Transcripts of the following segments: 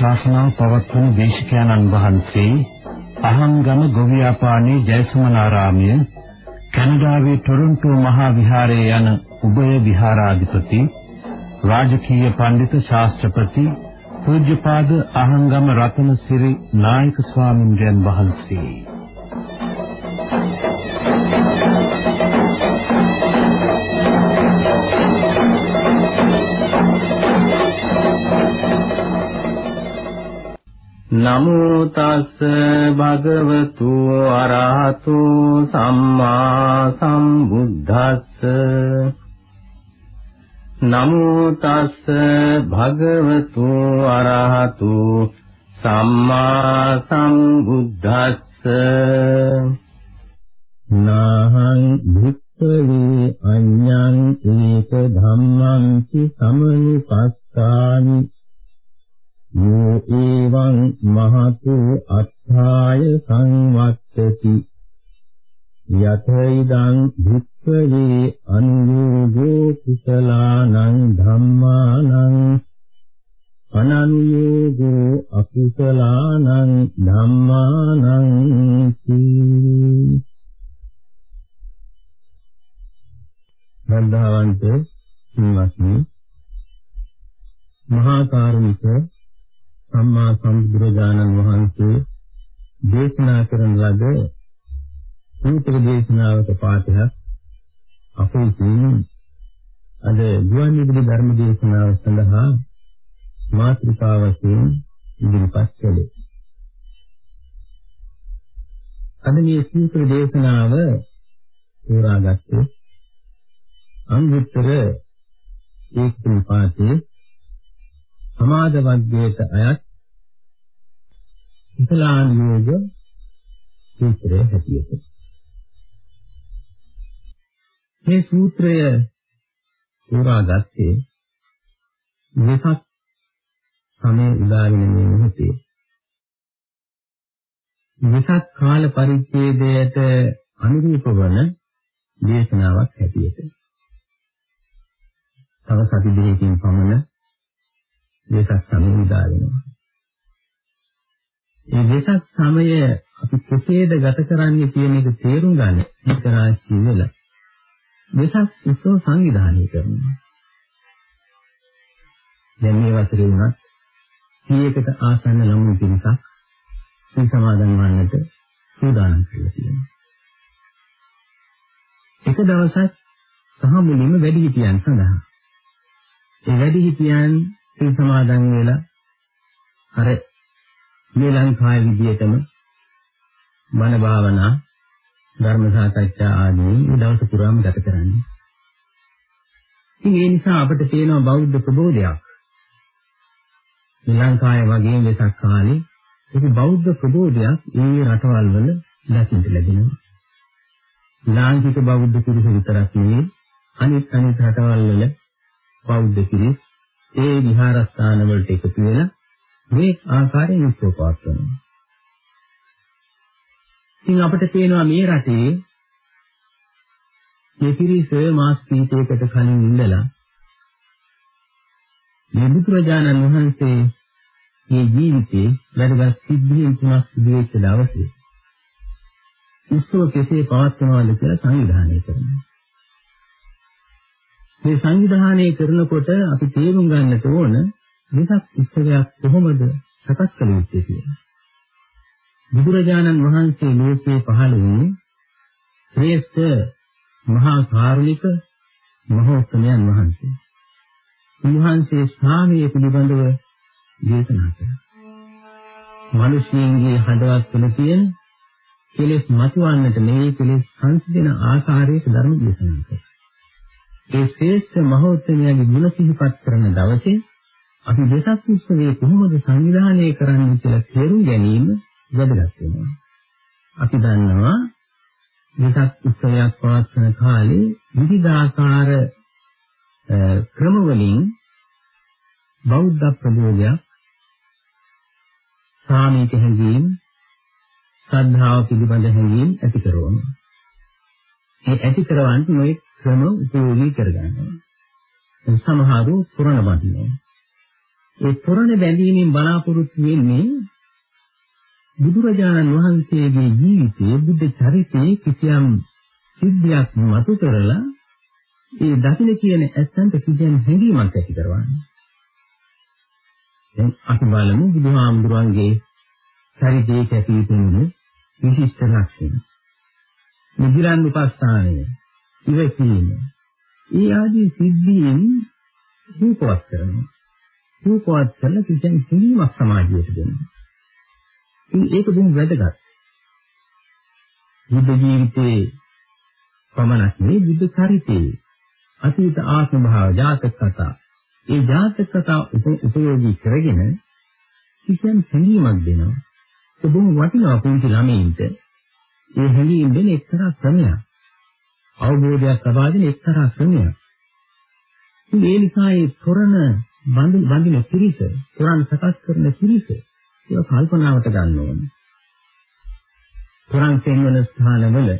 ධර්මානුශාසනාව පවත්වන දේශකයන්න් වහන්සේ අහංගම ගොවියාපානේ ජයසමනාරාමයේ කැනඩාවේ ටොරොන්ටෝ මහා විහාරයේ යන උභය විහාරාධිපති රාජකීය පඬිතු ශාස්ත්‍රපති පූජ්‍යපාද අහංගම රතනසිරි නායක ස්වාමින්ද්‍රයන් වහන්සේ. නමෝ තස් භගවතු අරහතු සම්මා සම්බුද්දස්ස. නමෝ තස් භගවතු අරහතු සම්මා සම්බුද්දස්ස. නාහං භුක්ඛවේ අඤ්ඤං ඒක ධම්මං චි සමනුපස්සානි යෝ ඒවං මහතු අත්ථාය සංවත්තති. යතේදං භික්ඛවේ අනුයෝගෝ කුසලානං ධම්මානං අනනුයෝගෝ අකුසලානං ධම්මානං සද්ධාවන්ත සින්වත්නි මහා කාරුණික සම්මා සම්බුදුරජාණන් වහන්සේ දේශනා කරන ලද සූත්‍ර දේශනාවක පාඨයක් අපේ තියෙන අද ගුවන් විදුලි ධර්ම දේශනාව සඳහා මාතෘකාවකින් ඉදිරිපත් කළේ. අද මේ සූත්‍ර දේශනාව තෝරාගත්තේ අංගුත්තර ඒකී පාඨයේ සමාද වර්ගයට අයත් ඉස්ලාම් යෝග සූත්‍රය හැටියට. මේ සූත්‍රය පුරාගත්තේ විසක් සමය උදාගෙන මේ මොහොතේ විසක් කාල පරිච්ඡේදයට අනුරූප වන දේශනාවක් හැටියට. තව සති දෙකකින් පමණ වෙසක් සමය උදා වෙනවා. ඒ වෙසක් සමය අපි කෙසේද ගත කරන්නේ කියන එක තේරුම් ගන්න ඉතරාශී වෙලා වෙසක් උත්සව සංවිධානය කරනවා. දැන් මේ වසරේ වුණත් 100කට ආසන්න ළමුන් පිරිසක් සී සමාදන් වන්නට සූදානම් කරලා තියෙනවා. එක දවසක් සහ මුලින්ම වැඩිහිටියන් සඳහා ඒ වැඩිහිටියන් සිල් සමාදන් වෙලා අර මේ ලංකාවේ විදියටම මන භාවනා ධර්ම සාකච්ඡා ආදී මේ දවස් පුරාම ගත කරන්නේ. ඉතින් ඒ නිසා අපිට තියෙනවා බෞද්ධ ප්‍රබෝධයක්. ශ්‍රී ලංකාවේ වගේ වෙසක් කාලේ ඒක බෞද්ධ ප්‍රබෝධයක් ඒ රටවල් වල දකින්න ලැබෙනවා. ලාංකික බෞද්ධ පිරිස විතරක් නෙවෙයි අනිත් අනිත් රටවල් වල බෞද්ධ පිරිස් ඒ විහාරස්ථාන වලට එකතු වෙලා මේ ආකාරයෙන් උත්සව පවත්වනවා. ඉතින් අපිට පේනවා මේ රටේ මේ පිරිස මාස් කීපයකට කලින් ඉඳලා මේ බුදුරජාණන් වහන්සේ මේ ජීවිතේ වැඩගත් සිද්ධීන් තුනක් සිදු වෙච්ච දවසේ උත්සව කෙසේ පවත්වනවද කියලා සංවිධානය කරනවා. මේ සංවිධානය කරනකොට අපි තේරුම් ගන්නට ඕන මේක උත්සවයක් කොහොමද සකස් කළ යුත්තේ කියලා. බුදුරජාණන් වහන්සේ ලෝකේ පහළ වුණේ ශ්‍රේෂ්ඨ මහා කාරුණික මහෝත්තමයන් වහන්සේ. උන්වහන්සේ ස්වාමීය පිළිබඳව දේශනා කළා. මිනිස්යන්ගේ හදවත් තුළ තියෙන කෙලෙස් මතුවන්නට නෙවෙයි කෙලෙස් සංසිඳන ආකාරයට ධර්ම දේශනා කළා. ඒ ශ්‍රේෂ්ඨ මහෝත්තමයාගේ ගුණ සිහිපත් කරන දවසේ අපි දෙසක් උත්සවයේ කොහොමද සංවිධානය කරන්නේ කියලා තේරුම් ගැනීම වැදගත් වෙනවා. අපි දන්නවා දෙසක් උත්සවයක් පවත්වන කාලේ විවිධාකාර ක්‍රම වලින් බෞද්ධ ප්‍රබෝධයක් සාමීක හැඟීම් ශ්‍රද්ධාව පිළිබඳ හැඟීම් ඇති කරනවා. ඒ ඇති කරවන්න මේ ක්‍රම උපයෝගී කරගන්නවා. සමහරු පුරණ බඳිනවා. ඒ පුරණ බැඳීමෙන් බලාපොරොත්තු වෙන්නේ බුදුරජාණන් වහන්සේගේ ජීවිතයේ බුද්ධ චරිතයේ කිසියම් සිද්ධියක් මතු කරලා ඒ දකින්න කියන ඇත්තන්ට කිසියම් හැඟීමක් ඇති කරවන්නේ. දැන් අපි බලමු බුදුහාමුදුරන්ගේ චරිතයේ කැපී පෙනෙන විශිෂ්ට ලක්ෂණ. නිදිරන් උපස්ථානය, ඉවසීම, ඒ ආදී සිද්ධීන් රූපවත් කරනවා. රූපවත් කරලා කිසියම් හැඟීමක් සමාජයට දෙනවා. ඉතින් ඒක බොහොම වැදගත්. බුද්ධ ජීවිතයේ පමණක් නෙවෙයි බුද්ධ චරිතයේ අතීත ආත්ම භාව ජාතක කතා. ඒ ජාතක කතා උපයෝගී කරගෙන කිසියම් හැඟීමක් දෙනවා. ඒක බොහොම වටිනවා පුංචි ළමයින්ට. ඒ හැඟීම් දෙන එක්තරා ක්‍රමයක්. අවබෝධයක් ලබා දෙන එක්තරා ක්‍රමයක්. ඒ නිසා ඒ තොරණ බඳින පිරිස, තොරණ සකස් කරන පිරිස ඒක කල්පනාවට ගන්න ඕනේ. පුරාණ පෙන්වන ස්ථානවල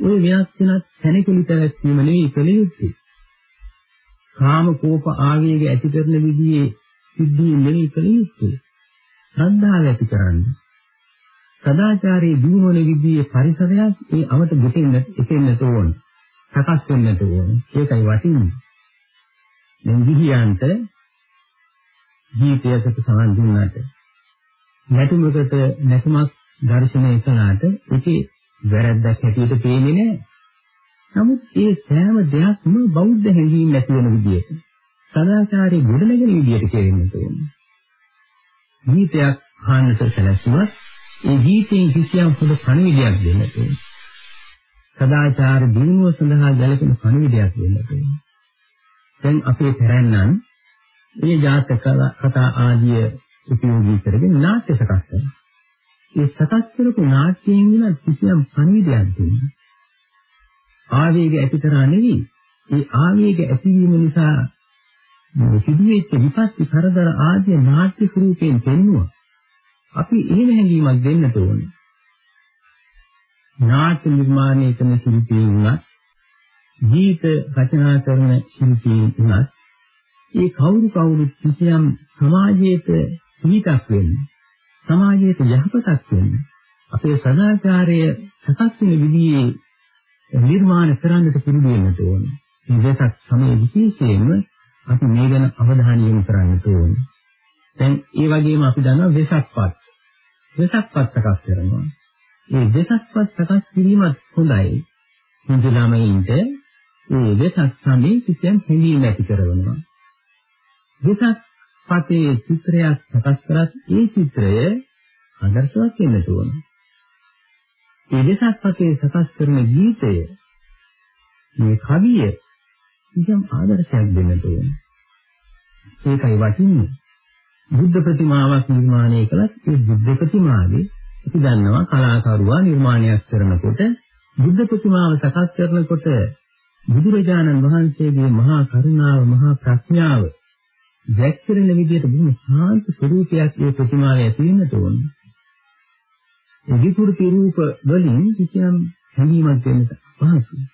ওই වෙනස් වෙනස් තැනකලි පැවැත්වීම නෙවෙයි කළ යුත්තේ. කාම කෝප ආවේග ඇති කරන විදිහේ සිද්ධි නෙවෙයි කළ යුත්තේ. ශ්‍රද්ධාව ඇති කරන්නේ. සදාචාරයේ දිනුවන විදිහේ පරිසරයක් ඒ අවට දෙතෙන්න එතෙන්නට ඕන. සකස් වෙන්නට ඕන. ඒකයි වටින්නේ. දැන් ගිහියන්ට ජීවිතයකට සමන් දුන්නාට නැතුමකට නැතුමක් දර්ශනය කළාට ඒකේ වැරද්දක් හැටියට පේන්නේ නැහැ. නමුත් ඒ සෑම දෙයක්ම බෞද්ධ හැඟීම් නැති වෙන විදිහට සදාචාරයේ ගොඩනගෙන විදිහට කෙරෙන්න ඕනේ. ගීතයක් අහන්නට සැලසුවත් ඒ ගීතයෙන් කිසියම් පොඩ පණිවිඩයක් දෙන්න ඕනේ. සදාචාර දිනුව සඳහා ගැලපෙන පණිවිඩයක් දෙන්න ඕනේ. දැන් අපේ පැරණන් මේ ජාතක කතා ආදිය උපයෝගී කරගෙන නාට්‍ය සකස් කරනවා. ඒ සකස් කරපු නාට්‍යයෙන් වෙන කිසියම් පණිවිඩයක් දෙන්න. ආවේග ඇති කරා නෙවෙයි. ඒ ආවේග ඇතිවීම නිසා සිදුවෙච්ච විපත්ති කරදර ආදී නාට්‍ය ස්වරූපයෙන් පෙන්වුවා. අපි එහෙම හැඟීමක් දෙන්නට ඕනේ. නාට්‍ය නිර්මාණය කරන ශිල්පී වුණත්, ගීත රචනා කරන ශිල්පී වුණත්, ඒ කවුරු කවුරුත් කිසියම් සමාජයේට හිතක් වෙන්න, සමාජයට යහපතක් වෙන්න, අපේ සදාචාරය සකස් වෙන විදිහේ නිර්මාණ කරන්නට පුරුදු වෙන්න ඕනේ. මේ වෙසක් සමය විශේෂයෙන්ම අපි මේ ගැන අවධානය යොමු කරන්න ඕනේ. දැන් ඒ වගේම අපි දන්නවා වෙසක්පත්. වෙසක්පත් සකස් කරනවා. මේ වෙසක්පත් සකස් කිරීමත් හොඳයි. හිඳු ළමයින්ට මේ වෙසක් සමේ කිසියම් හැඟීම් ඇති කරනවා. වෙසක් පතේ චිත්‍රයක් සකස් කරත් ඒ චිත්‍රය ආදර්ශවත් වෙන්න ඕනේ. ඒ වෙසක් පතේ සකස් කරන ගීතය මේ කවිය නිකම් ආදර්ශයක් දෙන්න ඕනේ. ඒකයි වටින්නේ. බුද්ධ ප්‍රතිමාවක් නිර්මාණය කළත් ඒ බුද්ධ ප්‍රතිමාවේ අපි දන්නවා කලාකරුවා නිර්මාණයක් කරනකොට බුද්ධ ප්‍රතිමාව සකස් කරනකොට බුදුරජාණන් වහන්සේගේ මහා කරුණාව මහා ප්‍රඥාව දැක්කරන විදිහට බොහොම ශාන්ත ස්වરૂපයක් ඒ ප්‍රතිමාවේ ඇති වෙන්න ඕනේ. ඒ විකෘති රූප වලින් කිසියම් හැඟීමක් දෙන්න පහසුයි.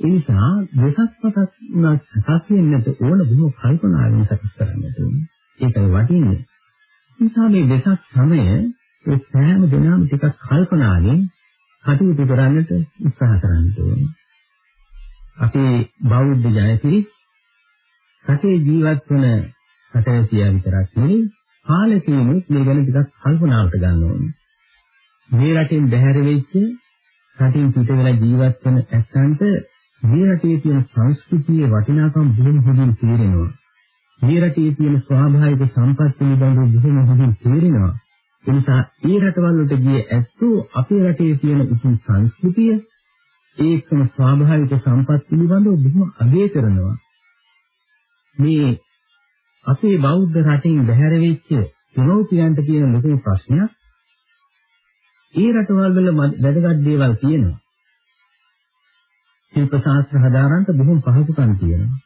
ඒ නිසා වෙසක් පතක් උනත් සකස් වෙන්නට ඕන බොහෝ කල්පනාවෙන් සකස් කරන්නට ඕනේ. ඒකයි වටින්නේ. නිසා මේ වෙසක් සමය ඒ සෑම දිනම ටිකක් කල්පනාවෙන් කටයුතු කරන්නට උත්සාහ කරන්න ඕනේ. අපේ බෞද්ධ ජනපිරිස් රටේ ජීවත් වන රටවැසියා විතරක් නෙවෙයි පාලකයන්ත් මේ ගැන ටිකක් කල්පනාවට ගන්න ඕනේ. මේ රටෙන් බැහැර වෙච්ච රටින් පිට වෙලා ජීවත් වෙන ඇත්තන්ට මේ රටේ තියෙන සංස්කෘතියේ වටිනාකම බොහොම හොඳින් තේරෙනවා. මේ රටේ තියෙන ස්වාභාවික සම්පත් පිළිබඳව බොහොම හොඳින් තේරෙනවා. ඒ නිසා ඒ රටවල් වලට ගිය ඇත්තෝ අපේ රටේ තියෙන උතුම් සංස්කෘතිය ඒකම ස්වාභාවික සම්පත් පිළිබඳව බොහොම අගය කරනවා. මේ අපේ බෞද්ධ රටින් බැහැර වෙච්ච දෙමෝපියන්ට තියෙන ලොකු ප්‍රශ්නයක් ඒ රටවල් වල වැදගත් දේවල් තියෙනවා. ශිල්ප ශාස්ත්‍ර හදාරන්නට බොහොම පහසුකම් තියෙනවා.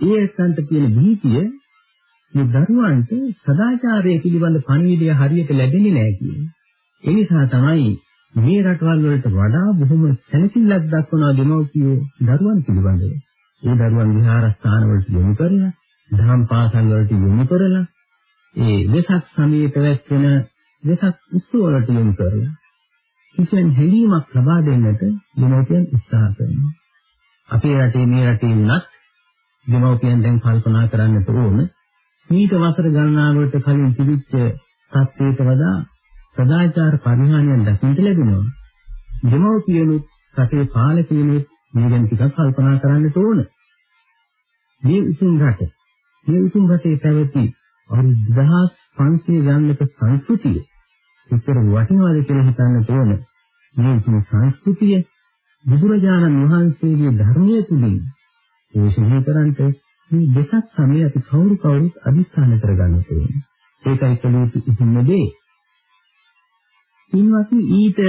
ඒ ඇත්තන්ට තියෙන භීතිය මේ දරුවන්ට සදාචාරය පිළිබඳ පණිවිඩය හරියට ලැබෙන්නේ නැහැ කියන්නේ. ඒ නිසා තමයි මේ රටවල් වලට වඩා බොහොම සැලකිල්ලක් දක්වනවා දෙමව්පියෝ දරුවන් පිළිබඳව. ඒ දරුවන් විහාරස්ථාන වලට යොමු කරලා, දහම් පාසල් වලට යොමු කරලා, ඒ වෙසක් සමයේ පැවැත්වෙන වෙසක් උත්සව වලට යොමු කරලා කිසියම් හැඟීමක් ලබා දෙන්නට දෙමව්පියන් උත්සාහ කරනවා. අපේ රටේ මේ රටේ වුණත් දෙමව්පියන් දැන් කල්පනා කරන්නට ඕන මීට වසර ගණනාවකට කලින් තිබිච්ච තත්ත්වයට වඩා සදාචාර පරිහානියක් දකින්න ලැබෙනවා. දෙමව්පියනුත් රටේ පාලකයනුත් මේ ගැන ටිකක් කල්පනා කරන්න ඕන. මේ උතුම් රට මේ උතුම් රටේ පැවති අවුරුදු 2500 ගණනක සංස්කෘතිය උත්තර වටිනවාද කියලා හිතන්න ඕන. මේ උතුම් සංස්කෘතිය බුදුරජාණන් වහන්සේගේ ධර්මයේ තුලින් ඒ ශරීරතරන්ට මේ දෙසක් සමය අපි කවුරු කවුරුත් අදිස්ථාන කරගන්න ඕනේ. ඒකයි කලෝති ඉතින් දේ. ඉන්වත්නි ඊට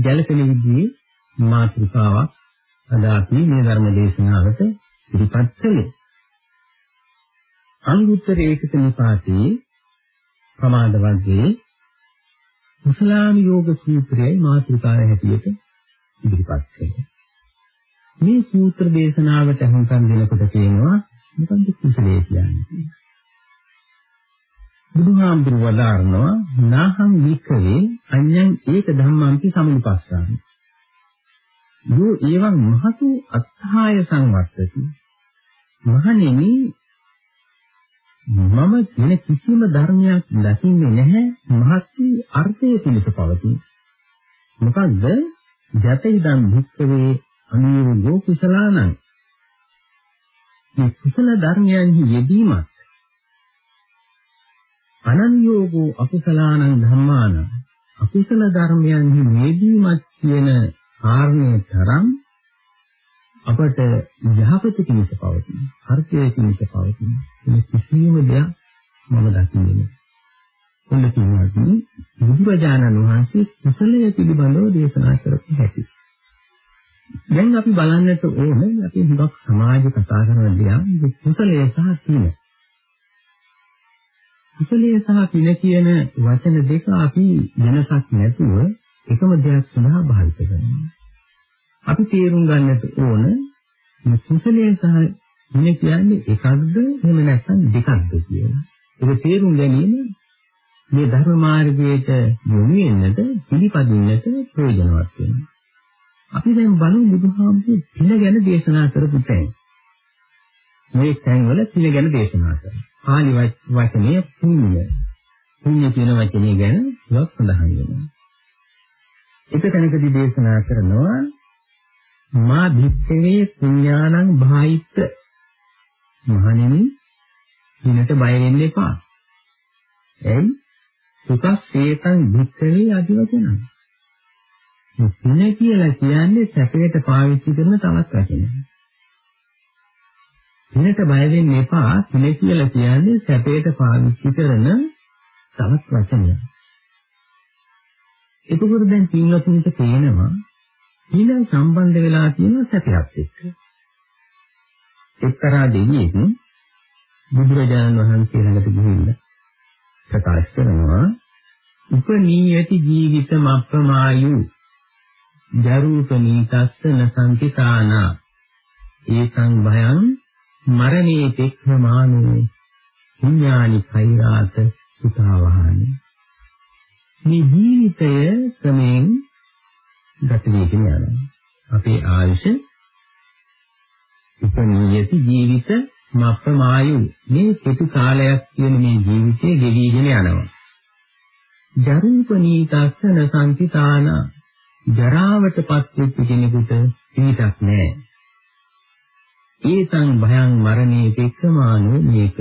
ජලකල විදිහේ මාතෘකාවක් අද අපි මේ ධර්ම දේශනාවට ඉදිරිපත් කළේ. අංගුත්තර ඒකක නිපාතේ ප්‍රමාද වර්ගයේ කුසලාම යෝග සූත්‍රයයි මාතෘකාව හැටියට ඉදිරිපත් කළේ. මේ සූත්‍ර දේශනාවට අහුම්කම් දෙනකොට කියනවා මොකද්ද කුසලයේ කියන්නේ? බුදුහාමුදුරුවෝ වදාරනවා නාහං වික්‍රේ අඤ්ඤං ඒක ධම්මන්ති සමුපස්සාමි. යෝ එවං මහතු අත්හාය සංවත්තති. මහණෙනි මම වෙන කිසිම ධර්මයක් දකින්නේ නැහැ මහත් අර්ථයේ පිණිස පවතී. මොකද්ද? ජතයිදම් භික්ඛවේ අනියෝ කුසලානං. මේ කුසල ධර්මයන්හි යෙදීමත් අනන්‍යෝගෝ අකුසලානං ධම්මාන අකුසල ධර්මයන්හි යෙදීමත් කියන කාරණේ තරම් අපට යහපත පිණිස පවතින, හර්ථයේ පිණිස පවතින මේ කිසියම් දෙයක් මම දකින්නේ නැහැ. ඔන්න කියනවාදී බුදුරජාණන් වහන්සේ කුසලයේ පිළිබඳව දේශනා කරපු හැටි. දැන් අපි බලන්නට ඕනේ අපි හුඟක් සමාජ කතා කරන දෙයක් කුසලයේ සහ සීල. කුසලයේ සහ පින කියන වචන දෙක අපි වෙනසක් නැතුව එකම දෙයක් සඳහා භාවිත කරනවා. අපි තේරුම් ගන්නට ඕන මේ කුසලයේ සහ පින කියන්නේ එකක්ද එහෙම නැත්නම් දෙකක්ද කියලා. ඒක තේරුම් ගැනීම මේ ධර්ම මාර්ගයට යොමු වෙන්නට පිළිපදින්නට ප්‍රයෝජනවත් වෙනවා. අපි දැන් බලමු බුදුහාමුදුරු පින ගැන දේශනා කරපු තැන්. මේ තැන්වල පින ගැන දේශනා කරනවා. පාලි වචනේ පුණ්‍ය. පුණ්‍ය කියන වචනේ ගැන ටිකක් සඳහන් වෙනවා. එක තැනකදී දේශනා කරනවා මා භික්ඛවේ පුඤ්ඤානං භායිත්ත මහණෙනි දිනට බය වෙන්න එපා. එයි සුඛස්සේතං භික්ඛවේ අදිවචනං. පුණ්‍ය කියලා කියන්නේ සැපයට පාවිච්චි කරන තවත් වචනයක්. දිනට බය වෙන්න එපා. පුණ්‍ය කියලා කියන්නේ සැපයට පාවිච්චි කරන තවත් වචනයක්. එතකොට දැන් පින්වතුන්ට පේනවා ඊළඟ සම්බන්ධ වෙලා තියෙන සැපයක් එක්ක. එක්තරා දෙවියෙක් බුදුරජාණන් වහන්සේ ළඟට ගිහිල්ලා ප්‍රකාශ කරනවා උපනීයති ජීවිතම අප්‍රමායු ජරූපනීතස්ස නසංකිතානා ඒකං භයං මරණේ තෙක්ඛමානෝ. පුඤ්ඤානි කෛරාත සුතාවහානි. මේ ජීවිතය ක්‍රමෙන් ගත වේගෙන යනවා. අපේ ආයුෂ උපනීයති ජීවිත මප්පමායු. මේ කෙටි කාලයක් කියන මේ ජීවිතය ගෙවිගෙන යනවා. ජරූපනීතස්සන සංකිතාන. ජරාවටපත් වෙච්ච කෙනෙකුට පිටක් නැහැ. ඒතං භයං මරණේ පෙක්කමානෝ මේක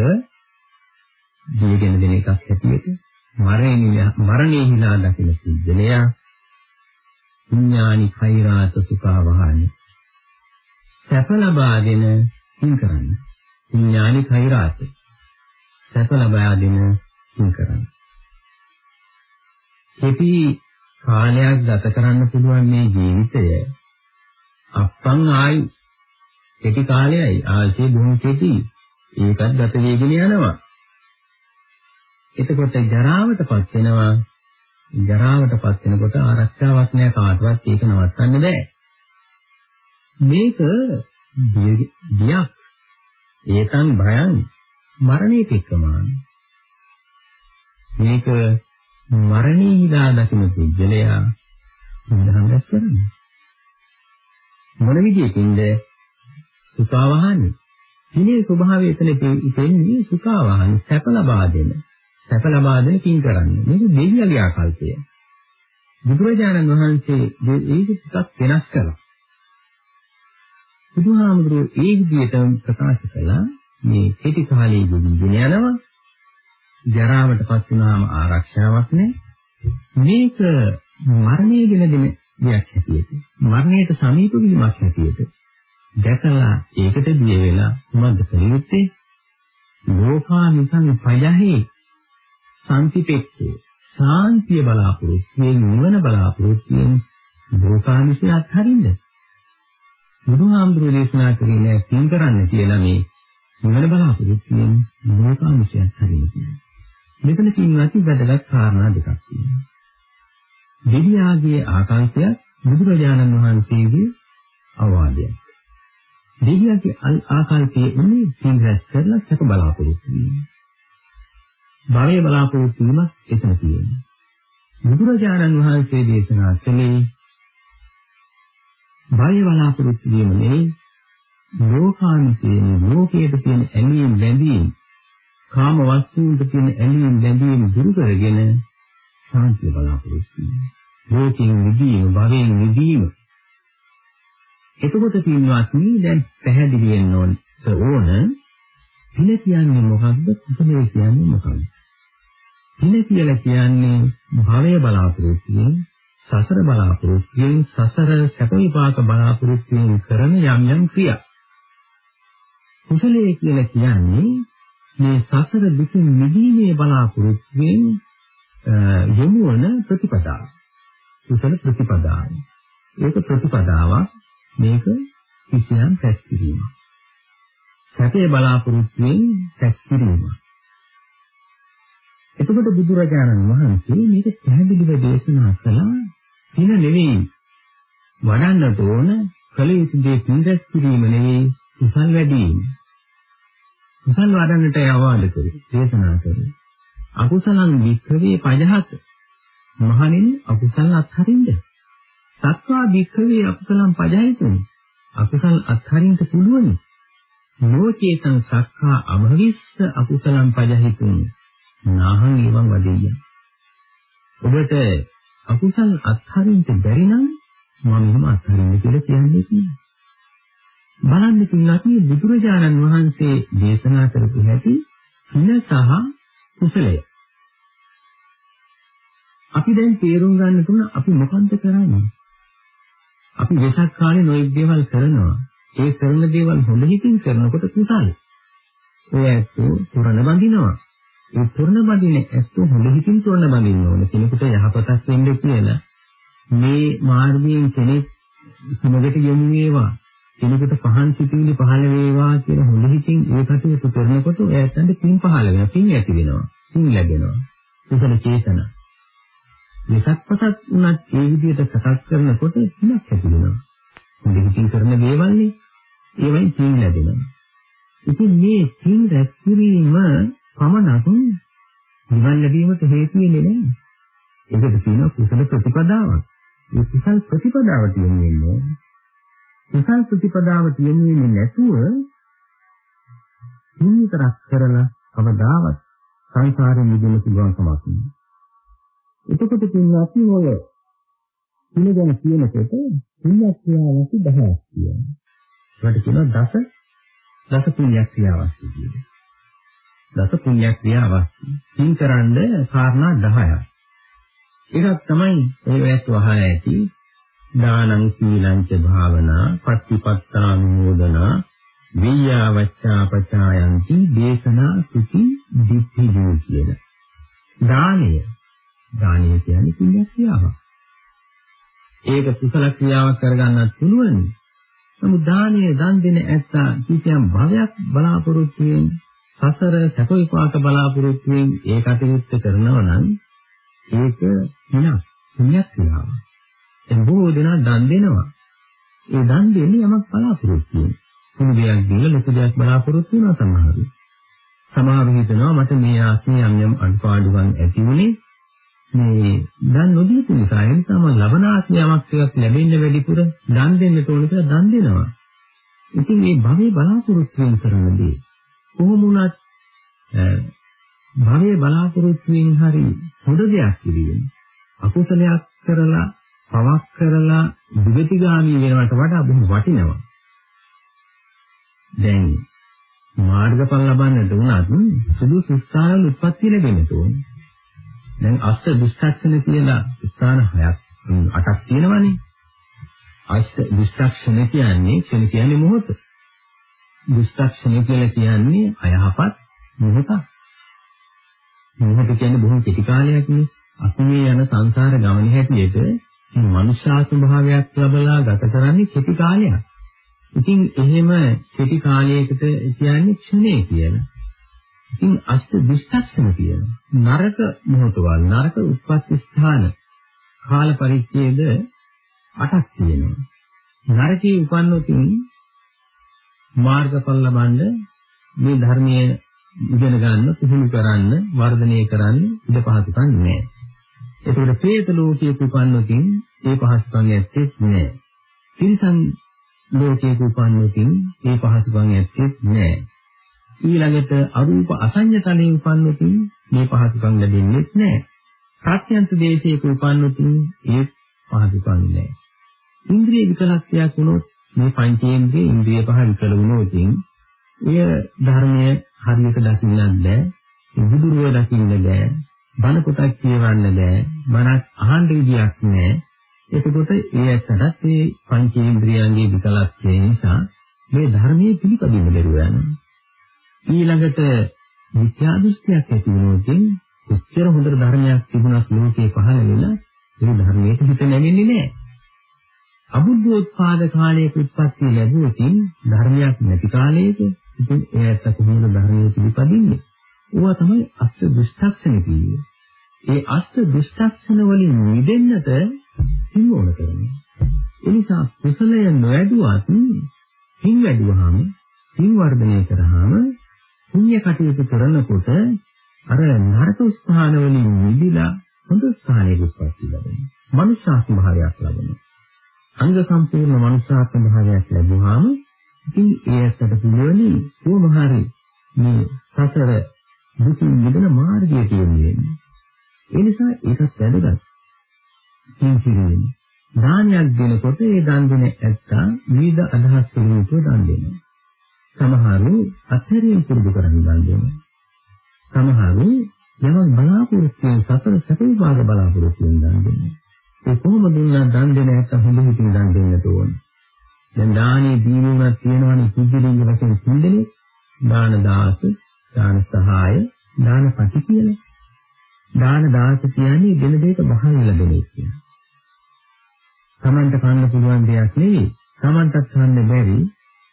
ජීගෙන දෙන එකක් හැටියට. මරණය මරණය හිලා දකින සිද්ධලයා විඥානි කෛරාත සුඛවහානි. සැප ලබා දෙන හිං කරන්න. විඥානි කෛරාත. සැප ලබා දෙන හිං කරන්න. කෙටි කාලයක් ගත කරන්න පුළුවන් මේ ජීවිතය. අප්පන් ආයු. කෙටි කාලයයි. ආශේ බොහොම කෙටි. ඒකත් ගත වෙගෙන යනවා. එතකොට ජරාවටපත් වෙනවා. ජරාවටපත් වෙනකොට ආරක්ෂාවක් නැහැ කාටවත්. ඒක නවත්තන්න බෑ. මේක බියක්. ඒකන් භයං මරණයට එක්කමාන. මේක මරණීලා දකින්න පුද්ගලයා සඳහන් කරන්නේ. මොන විදියකින්ද සුඛාවහන්නේ? හිනේ ස්වභාවය එතන ඉතින්නේ සුඛාවහන සැප ලබා දෙන. සැප ලබා දෙන කින් කරන්නේ. මේක දෙවියගේ ආකල්පය. බුදුරජාණන් වහන්සේ ඒක ටිකක් වෙනස් කළා. බුදුහාමුදුරුවෝ ඒ විදිහටම ප්‍රකාශ කළා මේ කෙටි කාලයේ ජීවිතය යනවා ජරාවටපත් වුණාම ආරක්ෂාවක් නැහැ මේක මරණය ගැන දෙන දෙයක් හැටියට මරණයට සමීප වීමක් හැටියට දැකලා ඒකට දිය වෙලා මොකද කළේ? ලෝකානිසං පයහි සම්පිතෙක්කේ සාන්තිය බලාපොරොත්තු වෙන නිවන බලාපොරොත්තු වෙන ලෝකානිසය අත්හරින්න බුදුහාමුදුරුවෝ දේශනා කරේ නෑ පින් කරන්න කියලා මේ නිවන බලාපොරොත්තු වෙන ලෝකාංශයක් හරියට. මෙතන පින්වත් වැදගත් කාරණා දෙකක් තියෙනවා. දෙවියාගේ ආකාංශය බුදුරජාණන් වහන්සේගේ අවවාදයක්. දෙවියාගේ ආකාංශයේ උනේ පින් රැස් කරලා සැප බලාපොරොත්තු වීම. භවය බලාපොරොත්තු වීම එතන තියෙනවා. බුදුරජාණන් වහන්සේ දේශනා කළේ බය බලාපොරොත්තු වීම නෙවෙයි ලෝකාන්තයේ ලෝකයේ තියෙන ඇලීම් බැඳීම් කාම වස්තුන්ට තියෙන ඇලීම් බැඳීම් දුරු කරගෙන ශාන්තිය බලාපොරොත්තු වීම. ලෝකයෙන් මිදීම, භවයෙන් මිදීම. එතකොට පින්වත්නි දැන් පැහැදිලි වෙන්න ඕන ඕන පින කියන්නේ මොකක්ද? කුසලයේ කියන්නේ මොකක්ද? පින කියලා කියන්නේ භවය බලාපොරොත්තු වීම, සසර බලාපොරොත්තුෙන් සසර සැප විපාක බලාපොරොත්තුෙන් කරන යම් යම් ක්‍රියා. කුසලයේ කියලා කියන්නේ මේ සසර දුකින් මිදීමේ බලාපොරොත්තුෙන් යොමු වන ප්‍රතිපදාව. කුසල ප්‍රතිපදාව. ඒක ප්‍රතිපදාවක් මේක කිසියම් පැස්කිරීම. සැපේ බලාපොරොත්තුෙන් පැස්කිරීම. එතකොට බුදුරජාණන් වහන්සේ මේක පැහැදිලිව දේශනා කළා පින නෙවෙයි වඩන්නට ඕන කල යුතු දේ පින්දස් කිරීම නෙවෙයි කුසල් වැඩි වීම. කුසල් වඩන්නට යවාද කරේ දේශනා කරේ. අකුසලං වික්‍රවේ පජහත. මහණෙනි අකුසල් අත්හරින්න. සත්වා වික්‍රවේ අකුසලං පජහිතුනි. අකුසල් අත්හරින්න පුළුවනි. නෝචේතං සක්ඛා අභවිස්ස අකුසලං පජහිතුනි. නාහං එවං වදෙය්‍ය. ඔබට අකුසල් අත්හරින්න බැරි නම් මම එහෙම අත්හරින්න කියලා කියන්නේ නෑ. බලන්න පින්වත්නි බුදුරජාණන් වහන්සේ දේශනා කරපු හැටි හින සහ කුසලය. අපි දැන් තේරුම් ගන්න තුන අපි මොකන්ද කරන්නේ? අපි වෙසක් කාලේ නොයෙක් දේවල් කරනවා. ඒ කරන දේවල් හොඳ හිතින් කරනකොට කුසල. ඔය ඇත්තෝ පුරණ බඳිනවා. ඒ තොරණ බඳින ඇත්තෝ හොඳ හිතින් තොරණ බඳින්න ඕන කෙනෙකුට යහපතක් වෙන්න කියලා මේ මාර්ගයෙන් කෙනෙක් සමගට යොමු වේවා කෙනෙකුට පහන් සිටිවිලි පහළ වේවා කියලා හොඳ හිතින් ඒ කටයුතු කරනකොට එයාට පින් පහළ වෙනවා පින් ඇති වෙනවා පින් ලැබෙනවා කුසල චේතන විසක්පතක් උනත් ඒ විදිහට සකස් කරනකොට පිනක් ඇති වෙනවා හොඳ හිතින් කරන දේවල්නේ ඒවෙන් පින් ලැබෙනවා ඉතින් මේ පින් රැස් කිරීම පමණක් නිවන් ලැබීමට හේතු වෙන්නේ නැහැ. ඒකට කියනවා කුසල ප්‍රතිපදාවක්. මේ කුසල ප්‍රතිපදාවට යොමු වෙන්නේ. කුසල ප්‍රතිපදාවට යොමු වෙන්නේ නැතුව නිතරක් කරලා අවදාවත් සංසාරයෙන් මිදෙන්න පුළුවන් කමක් නෑ. එතකොට පින්වත් ඔය පිළිගන්න කියනකොට පුණ්‍ය ක්‍රියාවක් 10ක් කියනවා. ඒකට කියනවා දස දස පුණ්‍ය ක්‍රියාවක් කියලා. දස පුණ්‍ය ක්‍රියාවක්. තින් කරන්න කාරණා 10ක්. ඒකක් තමයි ඔය වැස් වහලා ඇති දානං සීලං ච භාවනා පත්තිපත්තානුමෝදනා විඤ්ඤාවච්ඡා පචායන්ති දේශනා සුති දිට්ඨියෝ කියන. දානය දානය කියන්නේ පුණ්‍ය ක්‍රියාවක්. ඒක කුසල ක්‍රියාවක් කරගන්නත් පුළුවන්. නමුත් දානය දන් දෙන ඇත්තා කිසියම් භවයක් බලාපොරොත්තු වෙන්නේ සසර සැප විපාක බලාපොරොත්තුෙන් ඒ කටයුත්ත කරනවා නම් ඒක විනාශ පුණ්‍යක් වෙනවා. දැන් බොහෝ දෙනා දන් දෙනවා. ඒ දන් දෙන්නේ යමක් බලාපොරොත්තු වෙන. කුණු දෙයක් දීලා ලොකු දෙයක් බලාපොරොත්තු වෙනවා සමහරවිට. සමහරව හිතනවා මට මේ ආත්මේ යම් යම් අඩපාඩුකම් ඇති වුණේ මේ දන් නොදීපු නිසා ඒ නිසා මම ලබන ආත්මයක් ටිකක් ලැබෙන්න වැඩිපුර දන් දෙන්න ඕන කියලා දන් දෙනවා. ඉතින් මේ භවයේ බලාපොරොත්තු වෙන කරන දේ කොහොම වුණත් භවයේ බලාපොරොත්තු වෙන හරි හොඳ දෙයක් කිරීම අකුසලයක් කරලා පවක් කරලා දුගතිගාමී වෙනවට වඩා බොහොම වටිනවා. දැන් මාර්ගඵල ලබන්නට උනත් සුදුසු ස්ථාන උත්පත්ති ලැබෙන්න ඕනේ. දැන් අෂ්ට දුෂ්ටක්ෂණ කියලා ස්ථාන හයක් අටක් තියෙනවනේ. අෂ්ට දුෂ්ටක්ෂණ කියන්නේ ක්ෂණ කියන්නේ මොහොත. දුෂ්ටක්ෂණ කියලා කියන්නේ අයහපත් මොහොත. මොහොත කියන්නේ බොහොම කෙටි කාලයක් නේ. අපි මේ යන සංසාර ගමනේ හැටියට මනුෂ්‍යාත්ම භාවයක් ලැබලා ගත කරන්නේ කෙටි කාලයක්. ඉතින් එහෙම කෙටි කාලයකට කියන්නේ ක්ෂණේ කියලා. ඉතින් අෂ්ට දිස්ත්‍ක්ෂණ කියන නරක මොහොතවල් නරක උත්පත්ති ස්ථාන කාල පරිච්ඡේද 8ක් තියෙනවා. නරකේ උපන්නොතින් මාර්ගඵල ලබන්න මේ ධර්මයේ ඉගෙන ගන්න, පුහුණු කරන්න, වර්ධනය කරන්න ඉඩ පහසුකම් නැහැ. ඒකට പ്രേත ලෝකයේ උපන්නොතින් ඒ පහසුකම් ඇත්තේ නැහැ. තිරිසන් ලෝකයේ උපන්නොතින් ඒ පහසුකම් ඇත්තේ නැහැ. ඊළඟට අරූප අසඤ්ඤතලයේ උපන්නොතින් මේ පහසුකම් ලැබෙන්නේ නැහැ. ප්‍රත්‍යන්ත දේශයක උපන්නොතින් ඒ පහසුකම් නැහැ. ඉන්ද්‍රිය විකලක්ෂයක් වුණොත් මේ පංචේන්ද්‍රිය ඉන්ද්‍රිය පහ විකල වුණොත් එය ධර්මයේ හරියට දකින්නත් බෑ. බුදුරුව දකින්න බෑ. බණ පොතක් කියවන්න බෑ. බණක් අහන්න විදියක් නෑ. එතකොට ඒ ඇත්තටත් මේ පංචේන්ද්‍රියන්ගේ විකලත්වය නිසා මේ ධර්මයේ පිළිපදින්න බැරුව යනවා. ඊළඟට මිත්‍යා දෘෂ්ටියක් ඇති වෙනොතින් කොච්චර හොඳ ධර්මයක් තිබුණත් ලෝකේ පහළ වෙලා ඒ ධර්මයට හිත නැගෙන්නේ නැහැ. අබුද්ධෝත්පාද කාලයක උත්පත්ති ලැබුවකින් ධර්මයක් නැති කාලයක ඉතින් එයාට කොහොමද ධර්මයේ පිළිපදින්නේ? ඕවා තමයි අෂ්ට දුෂ්ටක්ෂණ කියන්නේ. ඒ අෂ්ට දුෂ්ටක්ෂණ වලින් මිදෙන්නට හිං ඕන කරන්නේ. ඒ නිසා කුසලය නොඇදුවත් හිං වැඩුවාම හිං වර්ධනය කරාම පුණ්‍ය කටයුතු කරනකොට අර නරක ස්ථාන වලින් මිදිලා හොඳ ස්ථානයක උපත් ලැබෙනවා. මනුෂ්‍යාත්ම භාවයක් ලැබෙනවා. අංග සම්පූර්ණ මනුෂ්‍යාත්ම භාවයක් ලැබුවාම ඉතින් ඒ ඇත්තට පුළුවනි කොහොමhari මේ සසර දුකින් මිදෙන මාර්ගය කියන්නේ. ඒ නිසා ඒකත් වැදගත්. කිංකිරීම. දානයක් දෙනකොට ඒ දන් දෙන ඇත්තා විවිධ අදහස් වලින් දන් දෙනවා. සමහරු අත්හැරීම පුරුදු කරගෙන ගන්නවා. සමහරු යමක් බලාපොරොත්තු වෙන සතර සැප විභාග බලාපොරොත්තු වෙන දන් දෙනවා. ඒ කොහොම දුන්නා දන් දෙන එක හොඳ හිතින් දන් දෙන්න ඕන. දැන් දානේ දීනුමක් තියෙනවනේ සිද්ධිලිංග වශයෙන් සින්දනේ දාන දාස, දාන සහාය, දාන පටි කියලා. දාන දාස කියන්නේ දෙන දෙයක බහල් ලැබෙන එක. Tamanta කන්න පුළුවන් දෙයක් නෙවෙයි. Tamanටත් කන්න බැරි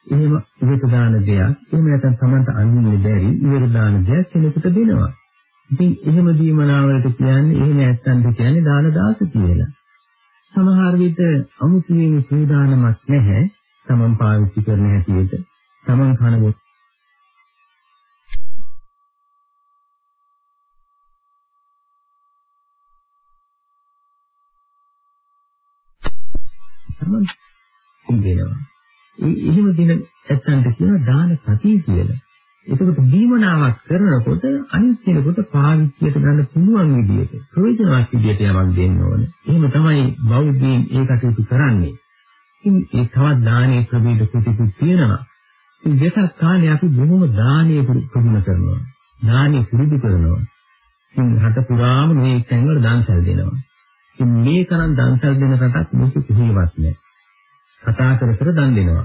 එහෙම ඉවත දාන දෙයක් එහෙම නැත්නම් Tamanta අඳින්න බැරි ඉවර දාන දෙයක් කෙනෙකුට දෙනවා. ඉතින් එහෙම දීමනාවලට කියන්නේ එහෙම ඇත්තන්ට කියන්නේ දාන දාස කියලා. සමහර විට අමුතුවෙන් සූදානමක් නැහැ. Taman පාවිච්චි කරන හැටියට Taman කන Taman දෙනවා. එහෙම දින ඇත්තන්ට කියන දාන සතිය කියලා. එතකොට දීමනාවක් කරනකොට අනිත් කෙනෙකුට පාවිච්චියට ගන්න පුළුවන් විදිහට ප්‍රයෝජනවත් විදිහට යමක් දෙන්න ඕනේ. එහෙම තමයි බෞද්ධයන් ඒ කටයුතු කරන්නේ. ඉතින් ඒ තවත් දානයේ ප්‍රභේද කුටිකුත් තියෙනවා. ඉතින් දෙකක් කාලේ අපි බොහොම දානීය ප්‍රගුණ කරනවා. දානීය පුරුදු කරනවා. ඉතින් රට පුරාම මේ තැන්වල දන්සල් දෙනවා. ඉතින් මේ තරම් දන්සල් දෙන රටක් මේක කිහිවත් නැහැ. කතා කර කර දන් දෙනවා.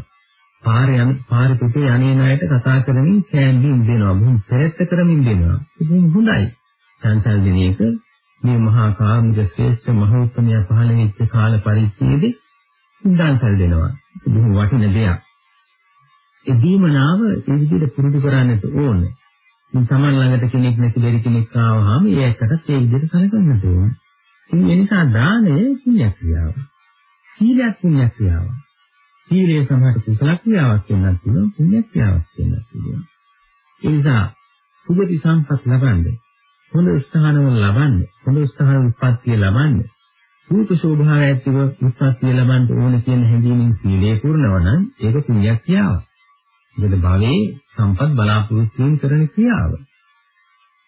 පාරේ යන පාරේ පිටේ යන්නේ නැයට කතා කරමින් කෑම්බින් දෙනවා. බොහොම පෙරත්ත කරමින් දෙනවා. ඉතින් හොඳයි. සංසල් දින එක මේ මහා කාමික ශ්‍රේෂ්ඨ මහෝත්තමය පහළ වෙච්ච කාල පරිච්ඡේදේ දන්සල් දෙනවා. ඒක බොහොම වටින දෙයක්. ඒ දීමනාව ඒ විදිහට පුරුදු කරන්නට ඕනේ. ඉතින් Taman ළඟට කෙනෙක් නැති බැරි කෙනෙක් ආවහම ඒ ඇත්තට ඒ විදිහට සැලකන්නට ඕනේ. ඒ නිසා දානය පුණ්‍ය ක්‍රියාවක්. සීලයක් පුණ්‍ය ක්‍රියාවක්. සීලය සමහර කුසල ක්‍රියාවක් වෙන්නත් පුළුවන් පුණ්‍ය ක්‍රියාවක් වෙන්නත් පුළුවන්. ඒ නිසා සුගති සම්පත් ලබන්නේ හොඳ ස්ථානවල ලබන්නේ හොඳ ස්ථාන උත්පත්තිය ලබන්නේ රූප ශෝභාව ඇතිව උත්පත්තිය ලබන්න ඕන කියන හැඟීමෙන් සීලය පුරනවා නම් ඒක පුණ්‍ය ක්‍රියාවක්. මොකද භවයේ සම්පත් බලාපොරොත්තු කරන ක්‍රියාව.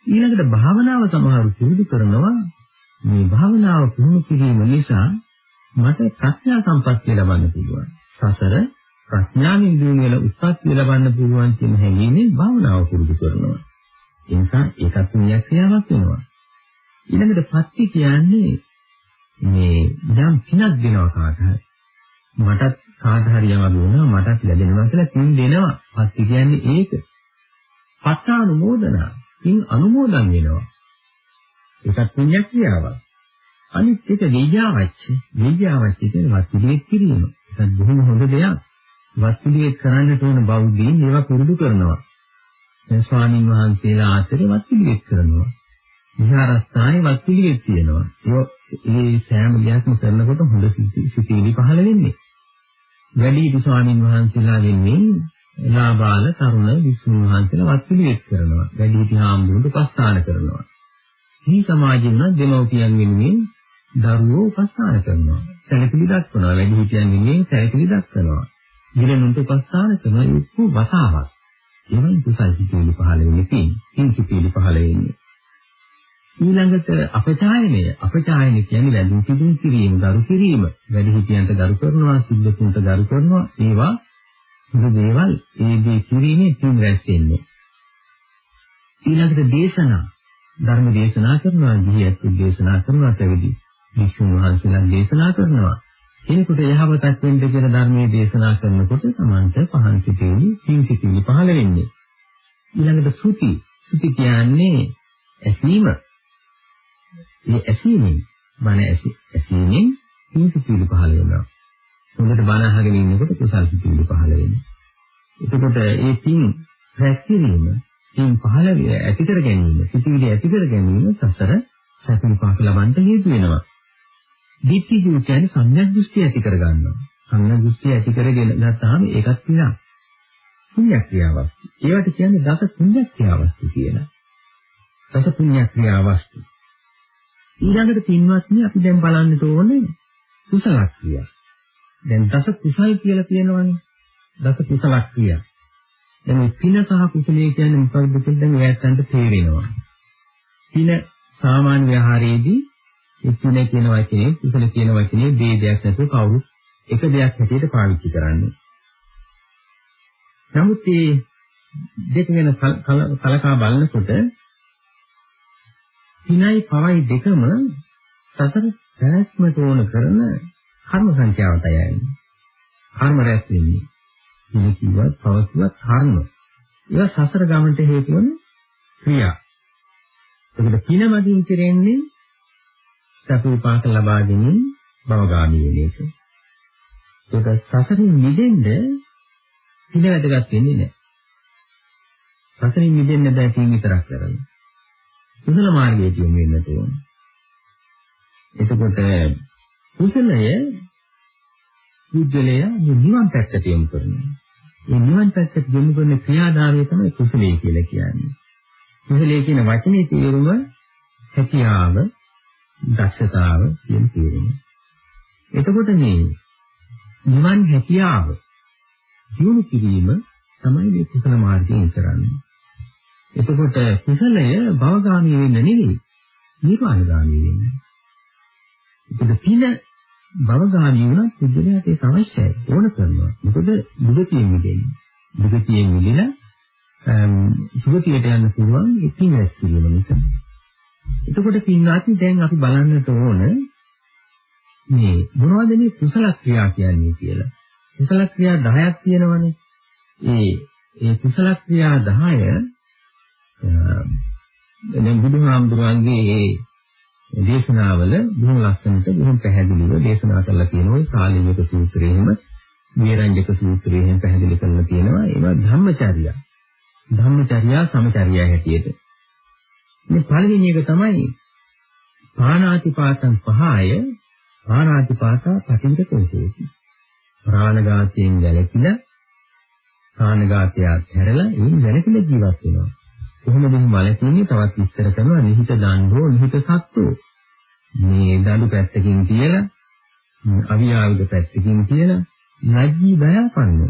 ඊළඟට භාවනාව සමහර පුරුදු කරනවා මේ භාවනාව පුහුණු කිරීම නිසා මට ප්‍රඥා සම්පත්තිය ලබන්න පුළුවන්. සසර ප්‍රඥාවෙන් දිනු වෙන උත්පත්ති ලබන්න පුළුවන් කියන හැඟීමෙන් භාවනාව පුරුදු කරනවා. ඒ නිසා ඒකත් පුණ්‍ය ක්‍රියාවක් වෙනවා. ඊළඟට පත්ති කියන්නේ මේ යම් පිනක් දෙනවා කාට හරි. මටත් කාට හරි යමක් වුණා මටත් ලැබෙනවා කියලා පින් දෙනවා. පත්ති කියන්නේ ඒක. පත්තානුමෝදනා පින් අනුමෝදන් වෙනවා. ඒකත් පුණ්‍ය ක්‍රියාවක්. අනිත් එක විද්‍යාවච්ච. විද්‍යාවච්ච කියන්නේ වත්පිළිවෙත් කිරීම. ඒක බොහොම හොඳ දෙයක්. වත්පිළිවෙත් කරන්නට ඕන බෞද්ධයින් ඒවා පුරුදු කරනවා. දැන් ස්වාමින් වහන්සේලා අතරේ වත්පිළිවෙත් කරනවා. විහාරස්ථානයේ වත්පිළිවෙත් තියෙනවා. ඒ සෑම දෙයක්ම කරනකොට හොඳ සිතිවිලි පහළ වෙන්නේ. වැඩි ස්වාමින් වහන්සේලා වෙන්නේ ලාබාල තරුණ විසුණු වහන්සේලා වත්පිළිවෙත් කරනවා. වැඩි හිටි හාමුදුරුවෝ උපස්ථාන කරනවා. මේ සමාජෙන් නම් දෙමව්පියන් වෙනුවෙන් දරුවෝ උපස්ථාන කරනවා. සැලකිලි දක්වනවා. වැඩි හිටියන් වෙනුවෙන් සැලකිලි දක්වනවා. ගිරණුන්ට උපස්ථාන කරනවා. ඒක වසාවක්. එවන් කුසල් සිතිවිලි පහළ වෙන්නේ තියෙන. කිං සිතිවිලි පහළ වෙන්නේ. ඊළඟට අපචායනය අපචායන කියන්නේ වැඳුම් පිදුම් කිරීම ගරු කිරීම වැඩි හිටියන්ට ගරු කරනවා සිද්ධතුන්ට ගරු කරනවා ඒවා හොඳ දේවල් ඒ දේ කිරීමේ පින් රැස්ෙන්නේ ඊළඟට දේශනා ධර්ම දේශනා කරනවා ගිහියත් දේශනා කරනවා පැවිදි විසුණු වහන්සේලා දේශනා කරනවා කෙනෙකුට යහපතක් වෙන්න කියලා ධර්මයේ දේශනා කරනකොට Tamanta පහන් සිටේලි පින් සිටේලි පහළ වෙන්නේ ඊළඟට සුති සුති කියන්නේ ඇසීම මේ ඇසීමෙන් බණ ඇසීමෙන් සිතිවිලි පහළ වෙනවා. හොඳට බණ අහගෙන ඉන්නකොට කුසල් සිතිවිලි පහළ වෙනවා. එතකොට ඒ තින් රැස්කිරීම, තින් පහළ ඇති කර ගැනීම, සිතිවිලි ඇති කර ගැනීම සසර සැප විපාක ලබන්න හේතු වෙනවා. දිට්ඨි කියන්නේ සම්‍යක් දෘෂ්ටි ඇති කර ගන්නවා. සම්‍යක් දෘෂ්ටි ඇති කරගෙන ගත්තාම ඒකත් පිනා. පුණ්‍ය ක්‍රියාවක්. ඒවට කියන්නේ දස පුණ්‍ය ක්‍රියාවක් කියලා. දස පුණ්‍ය ක්‍රියාවක්. ඊළඟට පින්වත්නි අපි දැන් බලන්න ඕනේ කුසල ක්‍රියා. දැන් දස කුසල් කියලා කියනවනේ. දස කුසල ක්‍රියා. දැන් මේ පින සහ කුසලයේ කියන්නේ මොකක්ද කියලා දැන් ඔයයන්ට තේරෙනවා. පින සාමාන්‍ය ව්‍යවහාරයේදී ඒ පින කියන වචනේ කුසල කියන වචනේ ભેදයක් නැතුව කවුරුත් එක දෙයක් හැටියට පාවිච්චි කරන්නේ. නමුත් මේ දෙක ගැන කලකා බලනකොට පිනයි පවයි දෙකම සතර පැවැත්මට ඕන කරන කර්ම සංඛ්‍යාවටයි යන්නේ. කර්ම රැස් වෙන්නේ. පින කිව්වත් පව කිව්වත් කර්ම. ඒවා සසර ගමනට හේතු වන ක්‍රියා. ඒකට පින මගින් කෙරෙන්නේ සතු විපාක ලබා ගැනීම භවගාමී වෙන එක. ඒක සසරින් මිදෙන්න පින වැදගත් වෙන්නේ නැහැ. සසරින් මිදෙන්න බෑ පින් විතරක් කරන්නේ. කුසල මාර්ගයට යොමු වෙන්න ඕනේ. එතකොට කුසලය පුද්ගලයා නිවන් පැත්තට යොමු කරනවා. මේ නිවන් පැත්තට යොමු කරන ක්‍රියාදාමය තමයි කුසලයේ කියලා කියන්නේ. කුසලයේ කියන වචනේ තේරුම හැකියාව, දක්ෂතාව කියන තේරුම. එතකොට මේ නිවන් හැකියාව දියුණු කිරීම තමයි මේ කුසල මාර්ගයෙන් කරන්නේ. එතකොට කුසලය භවගාමී වෙන්න නෙවෙයි නිර්වාණගාමී වෙන්න. ඒක පින භවගාමී වුණත් පුදුලයට ඒක අවශ්‍යයි ඕන කරනවා. මොකද දුගතියෙන් මිදෙන්න. දුගතියෙන් මිදෙලා සුගතියට යන්න පුළුවන් ඉතින් රැස් කිරීම නිසා. එතකොට පින්වාත්නි දැන් අපි බලන්නට ඕන මේ මොනවද මේ කුසල ක්‍රියා කියන්නේ කියලා. කුසල ක්‍රියා 10ක් තියෙනවනේ. ඒ ඒ කුසල ක්‍රියා 10 දැන් බුදුහාමුදුරන්ගේ මේ දේශනාවල බොහොම ලස්සනට බොහොම පැහැදිලිව දේශනා කරලා තියෙනවා. ඒ කාලීනික සූත්‍රයේම විරංජක සූත්‍රයේම පැහැදිලි කරලා තියෙනවා. ඒවා ධම්මචර්යා. ධම්මචර්යා සමචර්යා හැටියට. මේ පළවෙනි එක තමයි පාණාතිපාතං පහය පාණාතිපාතා පටිවිදකෝසෝති. ප්‍රාණඝාතයෙන් වැළකීලා ප්‍රාණඝාතය හැරලා ඒ වැළකීලා ජීවත් වෙනවා. කොහොමද මේ වළකින්නේ තවත් විස්තර කරනවා නිහිත දණ්ඩෝ නිහිත සත්ත්වෝ. මේ දඬු පැත්තකින් තියලා අවියාවිද පැත්තකින් තියලා ලැජ්ජී බයපන්න.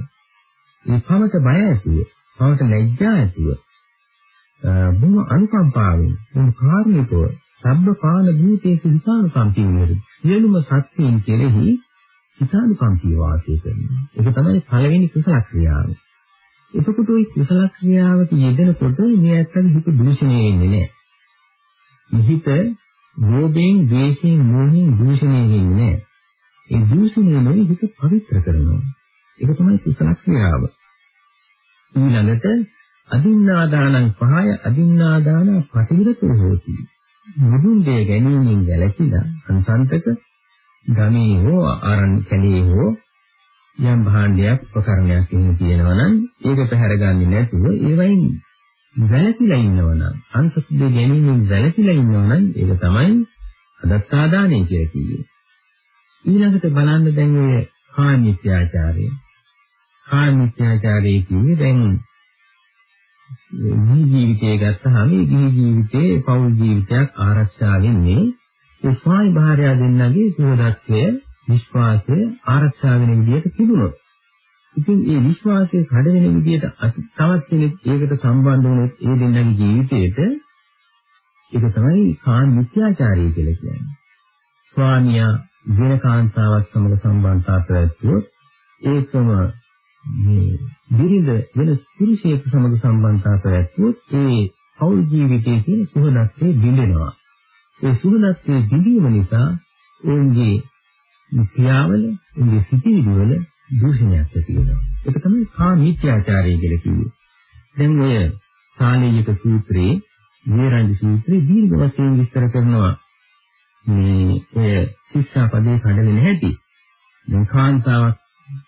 ඒ පවට බය ඇතුව, පවට ලැජ්ජා ඇතුව බොහොම අනුකම්පාවෙන් මේ කාර්මිකව සබ්බ කාල භූතේසු හිතානුකම්පී වෙරි. සියලුම සත්‍යයන් කෙරෙහි හිතානුකම්පී වාසය කරනවා. ඒක තමයි පළවෙනි කුසල ක්‍රියාව. එතකොට ওই කුසල ක්‍රියාවට යෙදෙනකොට මේ ඇත්තට හිත දූෂණය වෙන්නේ නැහැ. හිත රෝධයෙන්, ද්වේෂයෙන්, මෝහයෙන් දූෂණය වෙන්නේ නැහැ. ඒ දූෂණය නෙවෙයි හිත පවිත්‍ර කරනවා. ඒක තමයි කුසල ක්‍රියාව. ඊළඟට අදින්නාදානං පහය අදින්නාදාන පටිවිරතෝ හෝති. මුදුන් දෙය ගැනීමෙන් වැළකීලා අන්සන්තක ගමේ හෝ ආරණ්‍ය කැලේ හෝ යම් භාණ්ඩයක් උපකරණයක් එහෙම තියෙනවා නම් ඒක පැහැරගන්නේ නැතුව ඒවයින් වැළකීලා ඉන්නවා නම් අන්සත් දෙය ගැනීමෙන් වැළකීලා ඉන්නවා නම් ඒක තමයි අදත්තාදානය කියලා කියන්නේ. ඊළඟට බලන්න දැන් ඔය කාමිත්‍යාචාරය. කාමිත්‍යාචාරය කියන්නේ දැන් මේ ජීවිතය ගත්තහම මේ ගිහි ජීවිතයේ පෞල් ජීවිතයක් ආරක්ෂා වෙන්නේ ඒ ස්වාමි භාර්යා දෙන්නගේ සුවදත්වය විශ්වාසය ආරක්ෂා වෙන විදිහට තිබුණොත්. ඉතින් ඒ විශ්වාසය කඩ වෙන විදිහට තවත් කෙනෙක් ඒකට සම්බන්ධ වුණොත් ඒ දෙන්නගේ ජීවිතේට ඒක තමයි කාම මිත්‍යාචාරය කියලා කියන්නේ. ස්වාමියා වෙන කාන්තාවක් සමග සම්බන්ධතාවයක් ඇතුවොත් ඒකම මේ බිරිඳ වෙන පුරුෂයෙක් සමග සම්බන්ධතාවයක් ඇතුවොත් ඒ පෞල් ජීවිතයේ තියෙන සුහදත්වයේ බිඳෙනවා. ඒ සුහදත්වයේ බිඳීම නිසා ඔවුන්ගේ ක්‍රියාවල, ඔවුන්ගේ සිතිවිලි වල දූෂණයක් ඇති වෙනවා. ඒක තමයි කාමීත්‍යාචාරය කියලා කියන්නේ. දැන් ඔය සාලේයක සූත්‍රයේ, නේරංජ සූත්‍රයේ දීර්ඝ වශයෙන් විස්තර කරනවා මේ ඔය ශික්ෂාපදේ කඩගෙන හැටි. දැන් කාන්තාවක්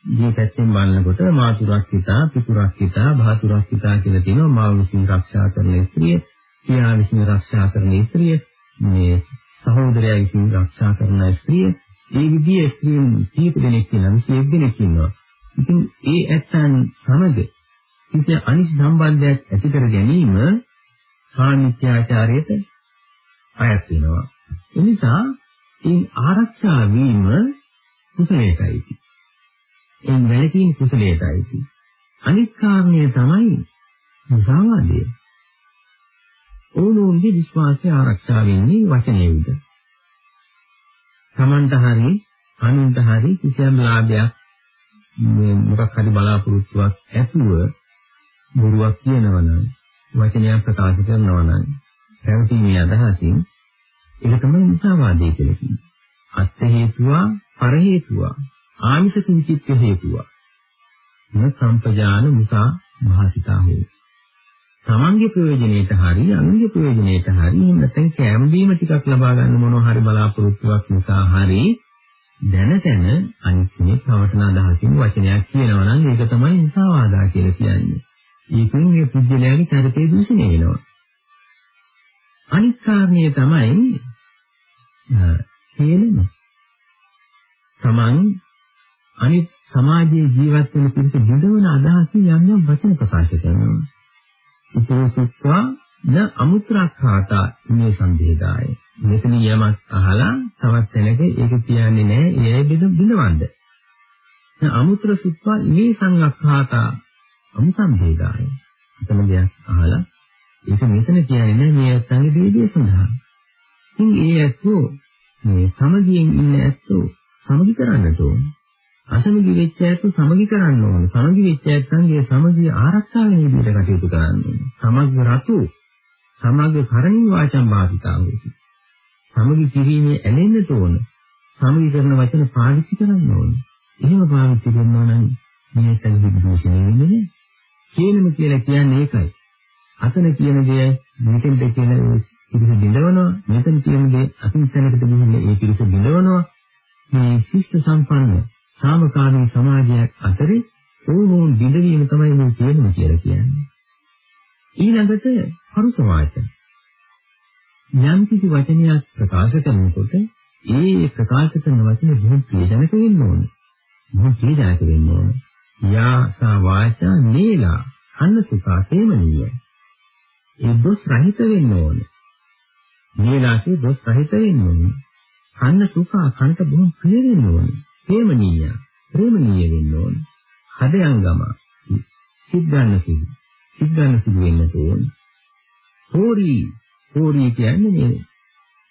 මේ පැත්තෙන් බලනකොට මාතුරක් හිතා, පිටුරක් හිතා, භාතුරක් හිතා කියලා තියෙනවා. මාව විසින් ආරක්ෂා කරන ස්ත්‍රිය, පියා විසින් ආරක්ෂා කරන ස්ත්‍රිය, මේ සහෝදරයා විසින් ආරක්ෂා කරන ස්ත්‍රිය, ඒ විදිහේ ස්ත්‍රීන් කීප දෙනෙක් ඉන්නවා, 21 දෙනෙක් ඉන්නවා. ඉතින් ඒ ඇත්තන් සමග කිසි අනිත් සම්බන්ධයක් ඇති කර ගැනීම සාමිත්‍යාචාරයට අයත් වෙනවා. ඒ නිසා ඒ ආරක්ෂා වීම කුසලයටයි. ඒ වැලකීම් කුසලයටයි. අනිත් කාරණය තමයි මුසාවාදය. ඕනෝන්ගේ විශ්වාසය ආරක්ෂා වෙන්නේ වචනයේ උද. Tamanට හරි අනුන්ට හරි කිසියම් ලාභයක් මොකක් හරි බලාපොරොත්තුවක් ඇතුව බොරුවක් කියනවනම් වචනයක් ප්‍රකාශ කරනවනම් පැවතීමේ අදහසින් ඒක තමයි මුසාවාදය කියලා කියන්නේ. අත් හේතුවා පර හේතුවා ආමිෂ කිංචිත් හේතුවා. න සම්පජාන මුසා භාසිතා හෝ. තමන්ගේ ප්‍රයෝජනයට හරි අනුන්ගේ ප්‍රයෝජනයට හරි එහෙම නැත්නම් කැම්බීම ටිකක් ලබා ගන්න මොනවා හරි බලාපොරොත්තුවක් නිසා හරි දැනතැන අනිත් කෙනෙක් පවටන අදහසින් වචනයක් කියනවා නම් ඒක තමයි මුසාවාදා කියලා කියන්නේ. ඒකෙන් මේ පුද්ගලයාගේ චරිතය දූෂණය වෙනවා. අනිත් කාරණය තමයි හේලම. තමන් අනිත් සමාජයේ ජීවත් වෙන පිරිස බිඳවන අදහසින් යම් යම් වචන ප්‍රකාශ කරනවා. උපෝසුත්වා න අමුත්‍රාඛාතා මේ සම්බේදාය. මෙතන යමක් අහලා තවත් තැනක ඒක කියන්නේ නැහැ ඒ බිඳ බිඳවන්න. අමුත්‍ර සුත්වා මේ සංඝාඛාතා අමුසම්බේදාය. එතන දෙයක් අහලා ඒක මෙතන කියන්නේ නැහැ මේ අත්ංගේ දේවිය සඳහා. ඉතින් ඒ ඇත්තෝ මේ සමගියෙන් ඉන්න ඇත්තෝ සමගි කරන්නට ඕන. අසමගි වෙච්ච ඇත්තෝ සමගි කරන්න ඕන. සමගි වෙච්ච ඇත්තන්ගේ සමගිය ආරක්ෂා වෙන විදිහට කටයුතු කරන්න ඕන. සමග්ග රතු සමග්ග කරණී වාචම් භාවිතා වෙති. සමගි කිරීමේ ඇලෙන්නට ඕන. සමගි කරන වචන පාවිච්චි කරන්න ඕන. එහෙම පාවිච්චි කරනවා නම් මේ සංහිඳ දෝෂණය වෙන්නේ නැහැ. කියනම කියලා කියන්නේ ඒකයි. අතන කියන දේ මෙතෙන්ද කියන පිරිස බිඳවනවා මෙතන කියන දේ අතින් තැනකට ගිහින් ඒ පිරිස බිඳවනවා මේ ශිෂ්ට සම්පන්න සාමකාමී සමාජයක් අතරේ ඕනෝන් බිඳවීම තමයි මේ කියනවා කියලා කියන්නේ ඊළඟට පරුස වාචන යම් කිසි වචනයක් ප්‍රකාශ කරනකොට ඒ ප්‍රකාශ කරන වචනේ බොහොම ප්‍රියජනක වෙන්න ඕනේ. බොහොම ප්‍රියජනක වෙන්න ඕනේ. යා සා වාචා නීලා අන්න සුඛා තේමනීය. ඒ දොස් රහිත වෙන්න ඕනේ. නීලාසේ දොස් රහිත වෙන්න ඕනේ. අන්න සුඛා කන්ට බොහොම ප්‍රිය වෙන්න ඕනේ. තේමනීය. ප්‍රේමනීය වෙන්න ඕනේ. හදයන්ගම සිද්ධාන්න සිදු. සිද්ධාන්න සිදු වෙන්න ඕනේ. හෝරි හෝරි කියන්නේ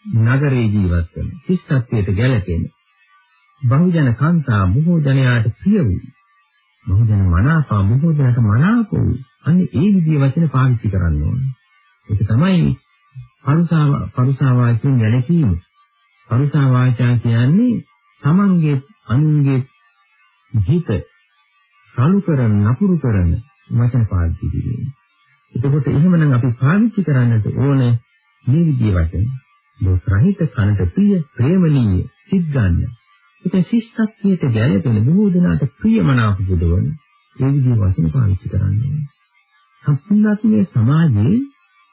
නගරේ ජීවත් වෙන ශිෂ්ටත්වයට ගැලපෙන බහුජන කාන්තා බොහෝ ජනයාට ප්‍රිය වූ බහුජන මනාපා බොහෝ ජනට මනාප වූ අන්නේ ඒ විදිහේ වචන පාවිච්චි කරන්න ඕනේ ඒක තමයි පරුසා පරුසා වාචයෙන් ගැලකීම පරුසා වාචා කියන්නේ තමන්ගේ අනුන්ගේ හිත සලු කරන නපුරු කරන වචන පාවිච්චි කිරීම. එතකොට එහෙමනම් අපි පාවිච්චි කරන්නට ඕනේ මේ විදිහේ වචන. දොස් රහිත කනට ප්‍රිය ප්‍රේමණීය සිත් ගන්න. ඒක ශිෂ්ටත්වයට ගැළපෙන බොහෝ දෙනාට ප්‍රියමනාප බුදවන ඒ විදිහේ වචන පාවිච්චි කරන්න ඕනේ. සම්පූර්ණත්වයේ සමාජයේ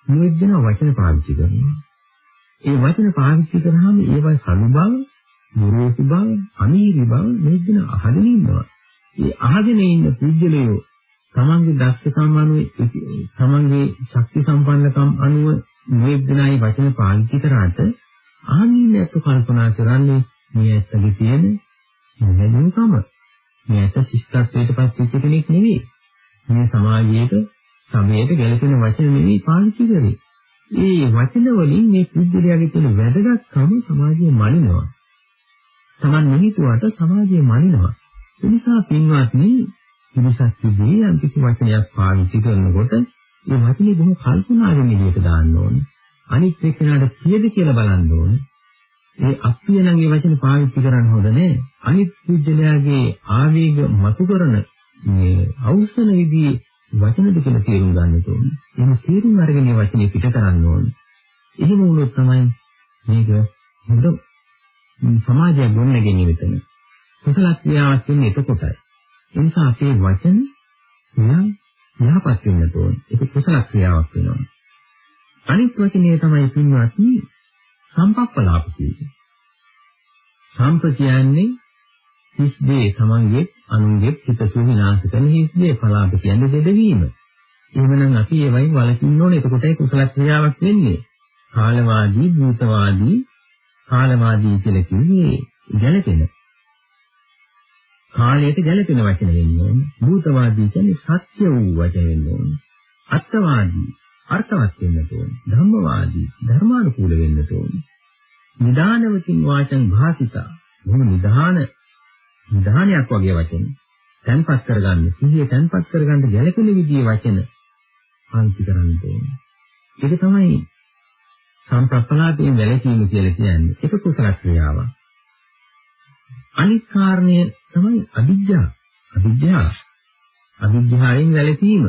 මේ දෙන වචන පාවිච්චි කරනවා. ඒ වචන පාවිච්චි කරාම ඒවයි සමු බව, මුරෝසු බව, අනීරි බව මේ දෙන අහගෙන ඉන්නවා. ඒ අහගෙන ඉන්න පුද්ගලයෝ තමන්ගේ දක්ෂකම් අනුව තමන්ගේ ශක්ති සම්පන්නකම් අනුව මේ දෙනායි වචන පාවිච්චි කරාට ආනීනත් කල්පනා කරන්නේ මේ ඇත්තගේ තියෙන මොහොනුකම මේ ඇත්ත ශිෂ්ටත්වයට පත් වෙච්ච කෙනෙක් නෙවෙයි. මේ සමාජයේට සමයට ගැලපෙන වචන නෙවෙයි පාවිච්චි කරේ. ඒ වචන වලින් මේ පුද්ගලයාගේ තියෙන වැදගත්කම සමාජයේ මනිනවා. Taman නිහිතුවට සමාජයේ මනිනවා ඒ නිසා පින්වත්නි ඉනිසක් විදී යම් කිසි වචනයක් පාවිච්චි කරනකොට ඒ වචනේ බොහොම කල්පනාවෙන් එළියට දාන්න ඕනේ. අනිත් එක්කනට පියද කියලා බලන්න ඕනේ. ඒ අප්පිය නම් ඒ වචනේ පාවිච්චි කරන්න හොඳ නෑ. අනිත් පුජ්‍යලයාගේ ආවේග මතු කරන මේ අවසන විදිහේ වචනද කියලා තේරුම් ගන්න ඕනේ. එහෙනම් තේරුම් අරගෙන මේ වචනේ පිට කරන්න ඕනේ. එහෙම වුණොත් තමයි මේක හොඳ සමාජයක් ගොඩනගෙන්නේ මෙතන. කුසල ක්‍රියාවක් වෙන්නේ එතකොටයි. ඒ නිසා අපේ වචන මෙයා යහපත් වෙන්න ඕන. ඒක කුසල ක්‍රියාවක් වෙනවා. අනිත් වචනේ තමයි පින්වත්නි සම්පප්පලාප කියන්නේ. සම්ප කියන්නේ හිස්දේ තමන්ගේ අනුන්ගේ හිතසු විනාශ කරන හිස්දේ පලාප කියන්නේ දෙදවීම. එහෙමනම් අපි ඒවයින් වළකින්න ඕනේ. එතකොටයි කුසල ක්‍රියාවක් වෙන්නේ. කාලවාදී, භූතවාදී, කාලවාදී කියලා කියන්නේ ගැළපෙන කාලයට ගැලපෙන වචන වෙන්න ඕනේ. භූතවාදී කියන්නේ සත්‍ය වූ වචන වෙන්න ඕනේ. අත්වාදී අර්ථවත් වෙන්න ඕනේ. ධම්මවාදී ධර්මානුකූල වෙන්න ඕනේ. නිදානවකින් වාචං භාසිතා. මොන නිදාන නිදානයක් වගේ වචන. තන්පත් කරගන්න, සිහිය තන්පත් කරගන්න ගැලපෙන විදිහේ වචන පාවිච්චි කරන්න ඕනේ. ඒක තමයි සම්ප්‍රප්පලාපයෙන් වැළකීම කියලා කියන්නේ. ඒක කුසල ක්‍රියාවක්. අනිත් කාරණය තමයි අවිද්‍යාව. අවිද්‍යාව. අවිද්‍යාවෙන් වැළකීම.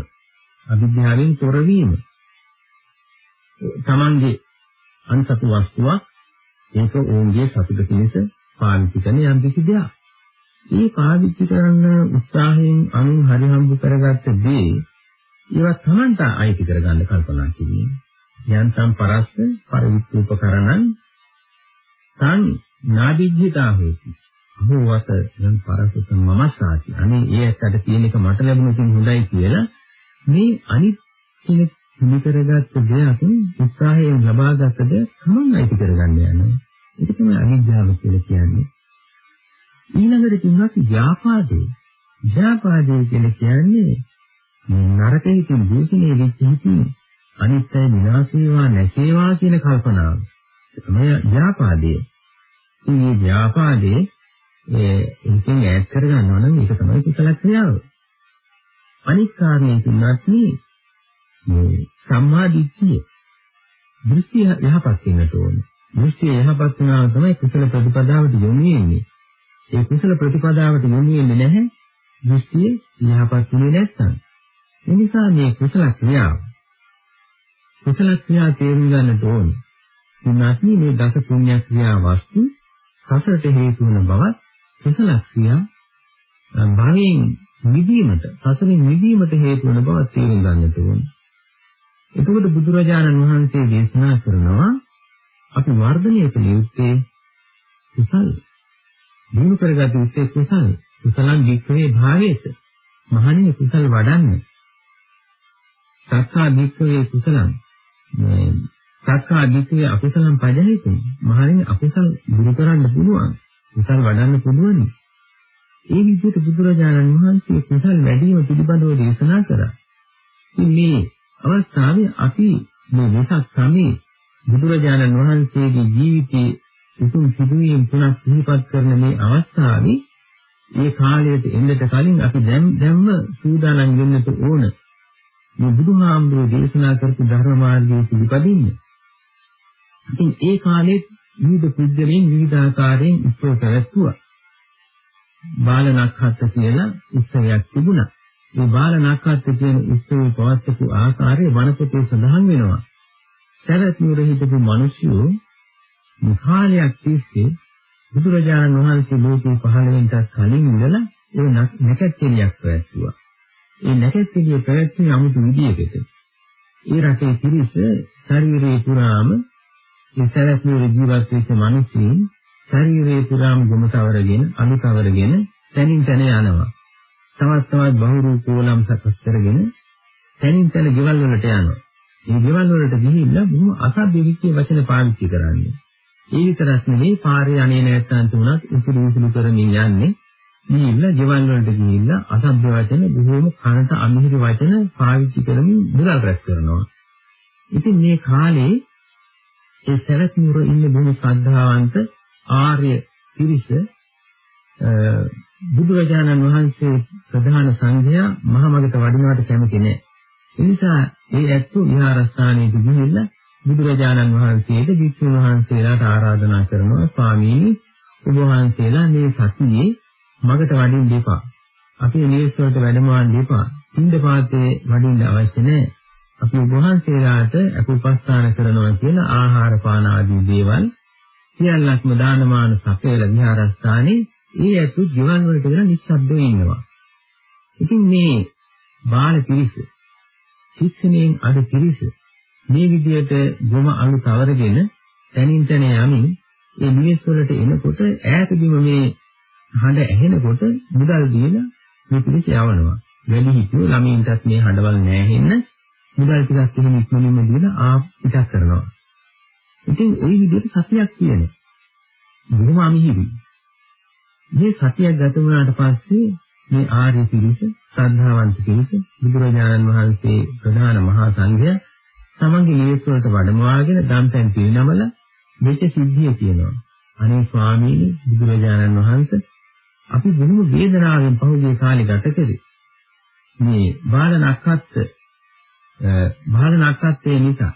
අවිද්‍යාවෙන් තොරවීම. තමන්ගේ අන්සතු වස්තුවක් ඒක ඕන්ගේ සතුට පිණිස පාවිච්චි කරන යම් කිසි දෙයක්. මේ පාවිච්චි කරන උත්සාහයෙන් අනුන් හරි හම්බ කරගත්ත දේ ඒවා තමන්ට අයිති කරගන්න කල්පනා කිරීම. යන්තම් පරස්ස පරිවිත්ූපකරණං තං නාදිජ්ජිතා හොති. අහෝවත නම් පරසත මමසාති. අනේ ඒ ඇත්තට තියෙන එක මට ලැබුණොත් හොඳයි කියලා මේ අනිත් කෙනෙක් හිමි කරගත්ත දෙයක් උත්සාහයෙන් ලබාගත දෙයක් තමන් අයිති කරගන්න යනවා. ඒක තමයි අවිද්‍යාව කියලා කියන්නේ. ඊළඟට කිව්වත් ව්‍යාපාදේ. ව්‍යාපාදේ කියලා කියන්නේ නරකයේ තියෙන දූෂණයේ වෙච්ච හිතින් අනිත්‍ය විනාශ වේවා නැසේවා කියන කල්පනාව. තමයි ව්‍යාපාදේ. මේ ව්‍යාපාදේ ඒ ඉතින් ඈඩ් කරගන්නවා නම් ඒක තමයි කුසල ක්‍රියාව. අනිත් කාරණේ තුනක් මේ සම්මා දිට්ඨිය. දෘෂ්ටි යහපත් වෙන්නට ඕනේ. දෘෂ්ටි යහපත් වුණාම තමයි කුසල ප්‍රතිපදාවට යොමු වෙන්නේ. ඒ කුසල ප්‍රතිපදාවට යොමු වෙන්නේ නැහැ. දෘෂ්ටිය යහපත් වෙන්නේ නැත්නම්. ඒ නිසා මේ කුසල ක්‍රියාව කුසල ක්‍රියා තේරුම් ගන්නට ඕනේ. තුනක්නි මේ දස පුණ්‍ය ක්‍රියා වස්තු සසරට හේතු වන බවත් කුසල ක්‍රියා භවයෙන් මිදීමට සසරින් මිදීමට හේතු වන බව තේරුම් ගන්නට ඕනේ. එතකොට බුදුරජාණන් වහන්සේ දේශනා කරනවා අපි වර්ධනය කළ යුත්තේ කුසල්. දිනු කරගත යුත්තේ කුසල්. කුසලං වික්‍රේ භාවේත. මහණෙනි කුසල් වඩන්න. සක්කා වික්‍රේ කුසලං. සක්කා වික්‍රේ අකුසලං පජහිතේ. මහණෙනි අකුසල් දුරු කරන්න පුළුවන්. කුසල් වඩන්න පුළුවන්. ඒ විදිහට බුදුරජාණන් වහන්සේ කුසල් වැඩිම පිළිබඳව දේශනා කරා. මේ අවස්ථාවේ අපි මේ වෙසක් සමේ බුදුරජාණන් වහන්සේගේ ජීවිතයේ උතුම් සිදුවීම් තුනක් සිහිපත් කරන මේ අවස්ථාවේ ඒ කාලයට එන්නට කලින් අපි දැන් දැන්ම සූදානම් වෙන්නට ඕන මේ බුදුහාමුදුරේ දේශනා කරපු ධර්ම මාර්ගයේ පිළිපදින්න. ඉතින් ඒ කාලේ විවිධ පුද්ගලයන් විවිධ ආකාරයෙන් උත්සව පැවැත්වුවා. බාලනක්හත් කියලා උත්සවයක් තිබුණා. මේ බාලනක්හත් කියන උත්සවය පවත්වපු ආකාරය වනපොතේ සඳහන් වෙනවා. සරත් නුවර හිටපු මිනිස්සු මුඛාලයක් තිස්සේ බුදුරජාණන් වහන්සේ ලෝකේ පහළ වෙන්නට කලින් ඉඳලා ඒ නැකැත්තෙලියක් පැවැත්තුවා. ඒ නැකැත්තෙලිය පැවැත්වුවේ 아무තු විදියකට. ඒ රටේ පිරිස ශරීරේ පුරාම ඒ සරත් නුවර ජීවත් වෙච්ච මිනිස්සුන් ශරීරේ පුරාම ගොමතවරගෙන අනුතවරගෙන තනින් තන යනවා. තවත් තවත් බහුරූ කෝලම් සකස් කරගෙන තනින් තන ගෙවල් වලට යනවා. මේ ගෙවල් වලට ගිහිල්ලා බොහොම අසභ්‍ය විචේ වචන පාවිච්චි කරන්නේ. ඒ විතරක් නෙවෙයි පාරේ අනේ නැත්තන් තුනක් උසුළු උසුළු කරමින් යන්නේ. ගිහිල්ලා ගෙවල් වලට ගිහිල්ලා අසභ්‍ය වචන බොහොම කනට අමිහිරි වචන පාවිච්චි කරමින් මුදල් රැස් කරනවා. ඉතින් මේ කාලේ ඒ සරත් නුර ඉන්න බොහොම ශ්‍රද්ධාවන්ත ආර්ය පිරිස බුදුරජාණන් වහන්සේ ප්‍රධාන සංඝයා මහමගට වඩිනවට කැමති නැහැ. ඒ නිසා ඒ ඇත්තෝ විහාරස්ථානයේ ගිහිල්ලා බුදුරජාණන් වහන්සේට වික්ෂුන් වහන්සේලාට ආරාධනා කරනවා ස්වාමීනි ඔබ වහන්සේලා මේ සතියේ මගට වඩින්න දෙපා. අපි නිවෙස් වලට වැඩමවන්න දෙපා. පින්ඳ පාතේ වඩින්න අවශ්‍ය නැහැ. අපි ඔබ වහන්සේලාට අපුපස්ථාන කරනවා කියලා ආහාර පාන ආදී දේවල් සියල්ලක්ම දානමාන සපේල විහාරස්ථානයේ ඒ ඇතු ජීවන් වලට ගිහලා නිශ්ශබ්දව ඉන්නවා. ඉතින් මේ බාල පිරිස ශික්ෂණයෙන් අද පිරිස මේ විදිහට ගොම අලු තවරගෙන තනින් තන යමින් ඒ මිනිස් වලට එනකොට ඈතදීම මේ හඬ ඇහෙනකොට මුදල් දීලා මේ පිරිස යවනවා. වැඩි හිටියෝ ළමයින්ටත් මේ හඬවල් නැහැ මුදල් ටිකක් එහෙම ඉක්මනින්ම දීලා ආ පිටක් කරනවා. ඉතින් ওই විදිහට සතියක් තියෙනවා. බොහොම අමිහිරි. මේ සතියක් ගත වුණාට පස්සේ මේ ආර්ය පිරිස, ශ්‍රද්ධාවන්ත පිරිස, බුදුරජාණන් වහන්සේ ප්‍රධාන මහා සංඝයා තමන්ගේ නිවෙස් වලට වැඩමවාගෙන දම්පැන් පිරිනමල මෙච්ච සිද්ධිය කියනවා. අනේ ස්වාමීනි බුදුරජාණන් වහන්සේ අපි බොහොම වේදනාවෙන් පහුගිය කාලේ ගත කරේ. මේ බාලනක්කත් බාලනක්කත්තේ නිසා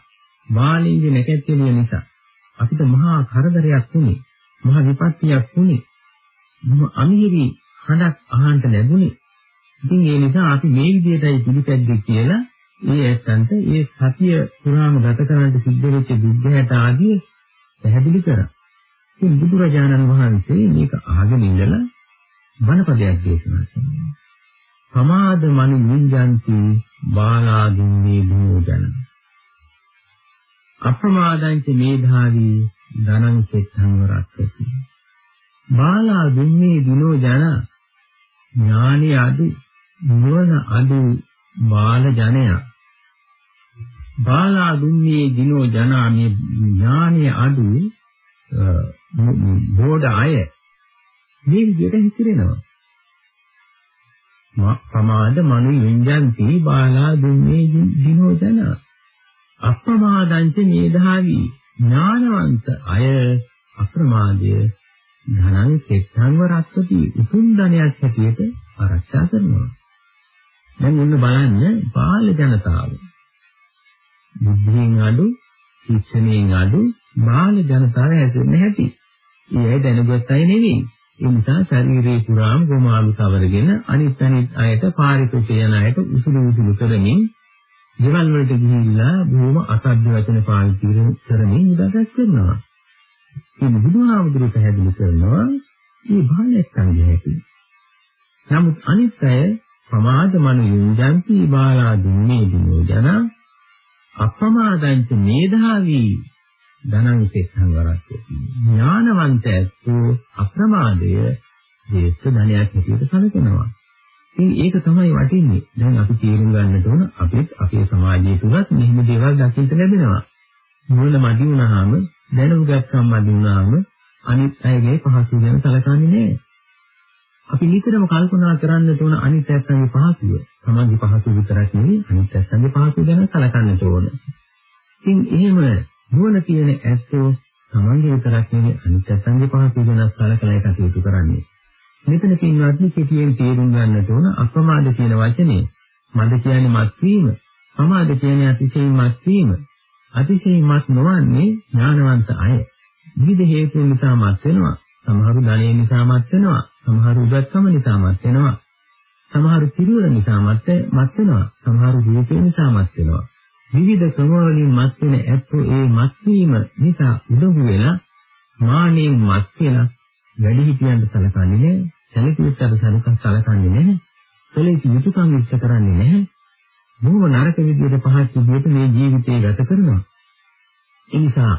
බාලින්ගේ නැකැත්තේ නිසා අපිට මහා කරදරයක් වුණේ. මහා විපත්තියක් වුණේ. මම අමිහිරි හඬක් අහන්න ලැබුණේ. ඉතින් ඒ නිසා අපි මේ විදිහටයි පිළිපැද්දේ කියලා ඒ ඇත්තන්ට ඒ සතිය පුරාම ගත කරන්න සිද්ධ වෙච්ච දුක්ඛයට ආදී පැහැදිලි කරා. ඉතින් බුදුරජාණන් වහන්සේ මේක අහගෙන ඉඳලා බණපදයක් දේශනා කළා. සමාද මනු නිඤ්ජන්ති බාලාදුන්නේ භෝජන. අප්‍රමාදංච මේධාවී ධනං කෙත්තං රක්කති. බාලා දුන්නේ දිනෝ ජන ඥානෙ අඩු නුවණ අඩු බාල ජනයා බාලා දුන්නේ දිනෝ ජනා මේ ඥානෙ අඩු බෝඩ අය මේ විදිහට හිතිරෙනවා ප්‍රමාද මනු විඤ්ඤාන්ති බාලා දුන්නේ දිනෝ ජනා අප්‍රමාදංච මේධාවි ඥානවන්ත අය අප්‍රමාදය ධනං සෙත්තංව රක්කති උතුම් ධනයක් හැටියට ආරක්ෂා කරනවා. දැන් ඔන්න බලන්න බාල ජනතාව. බුද්ධියෙන් අඩු, ශික්ෂණයෙන් අඩු බාල ජනතාව හැදෙන්නේ නැති. ඒ දැනුගත් අය නෙවෙයි. ඒ නිසා ශරීරේ පුරාම ගොමාලු තවරගෙන අනිත් අනිත් අයට පාරිතෝෂ යන අයට උසුළු උසුළු කරමින් දේවල් වලට ගිහිල්ලා බොහොම අසභ්‍ය වචන පාවිච්චි කරමින් ඉඳගත් කරනවා. මේ බුදුහාමුදුරුවෝ පැහැදිලි කරනවා මේ බාලයන්ගේ හැටි. නමුත් අනිත් අය ප්‍රමාද මන යොන්ජන්ති බාලා දුන්නේ දිනෝ ජන අප්‍රමාදංච මේධාවි ධනං සෙක්ඛං වරක්කේ. ඥානවන්තයෝ අප්‍රමාදය ජේෂ්ඨ ධනයක් හැටියට සැලකෙනවා. ඉතින් ඒක තමයි වටින්නේ. දැන් අපි තේරුම් ගන්නට ඕන අපිත් අපේ සමාජය තුලත් මෙහෙම දේවල් දකින්න ලැබෙනවා. මුල මදි වුණාම දැනුම් ගත්තම් මදි වුණාම අනිත් අයගේ පහසු ගැන සැලකන්නේ නැහැ. අපි නිතරම කල්පනා කරන්න ඕන අනිත් පැත්තගේ පහසුව. තමන්ගේ පහසුව විතරක් නෙවෙයි අනිත් පැත්තගේ පහසුව ගැන සැලකන්න ඕන. ඉතින් එහෙම නුවණ තියෙන ඇත්තෝ තමන්ගේ විතරක් නෙවෙයි අනිත් පැත්තගේ පහසුව ගැන සැලකලා කටයුතු කරන්නේ. මෙතන පින්වත්නි කෙටියෙන් තේරුම් ගන්නට ඕන අප්‍රමාද කියන වචනේ මද කියන්නේ මත්වීම, ප්‍රමාද කියන්නේ අතිශයින් මත්වීම. අතිශයින් මත් නොවන්නේ ඥානවන්ත අය. විවිධ හේතුන් නිසා මත් වෙනවා. සමහරු ධනෙ නිසා මත් වෙනවා. සමහරු උගත්කම නිසා මත් වෙනවා. සමහරු පිරිවර නිසා මත් මත් වෙනවා. සමහරු ජීවිතේ නිසා මත් වෙනවා. විවිධ ක්‍රමවලින් මත් වෙන ඇත්තෝ ඒ මත් වීම නිසා උදව් වෙලා මානෙන් මත් වෙලා වැඩි හිටියන්ට සලකන්නේ නැහැ. සැලකුවෙච්චට සලකන් සලකන්නේ නැහැ. සැලෙක යුතුයකම් ඉෂ්ට කරන්නේ නැහැ. බොහොම නරක විදියට පහත් විදියට මේ ජීවිතය ගත කරනවා. ඒ නිසා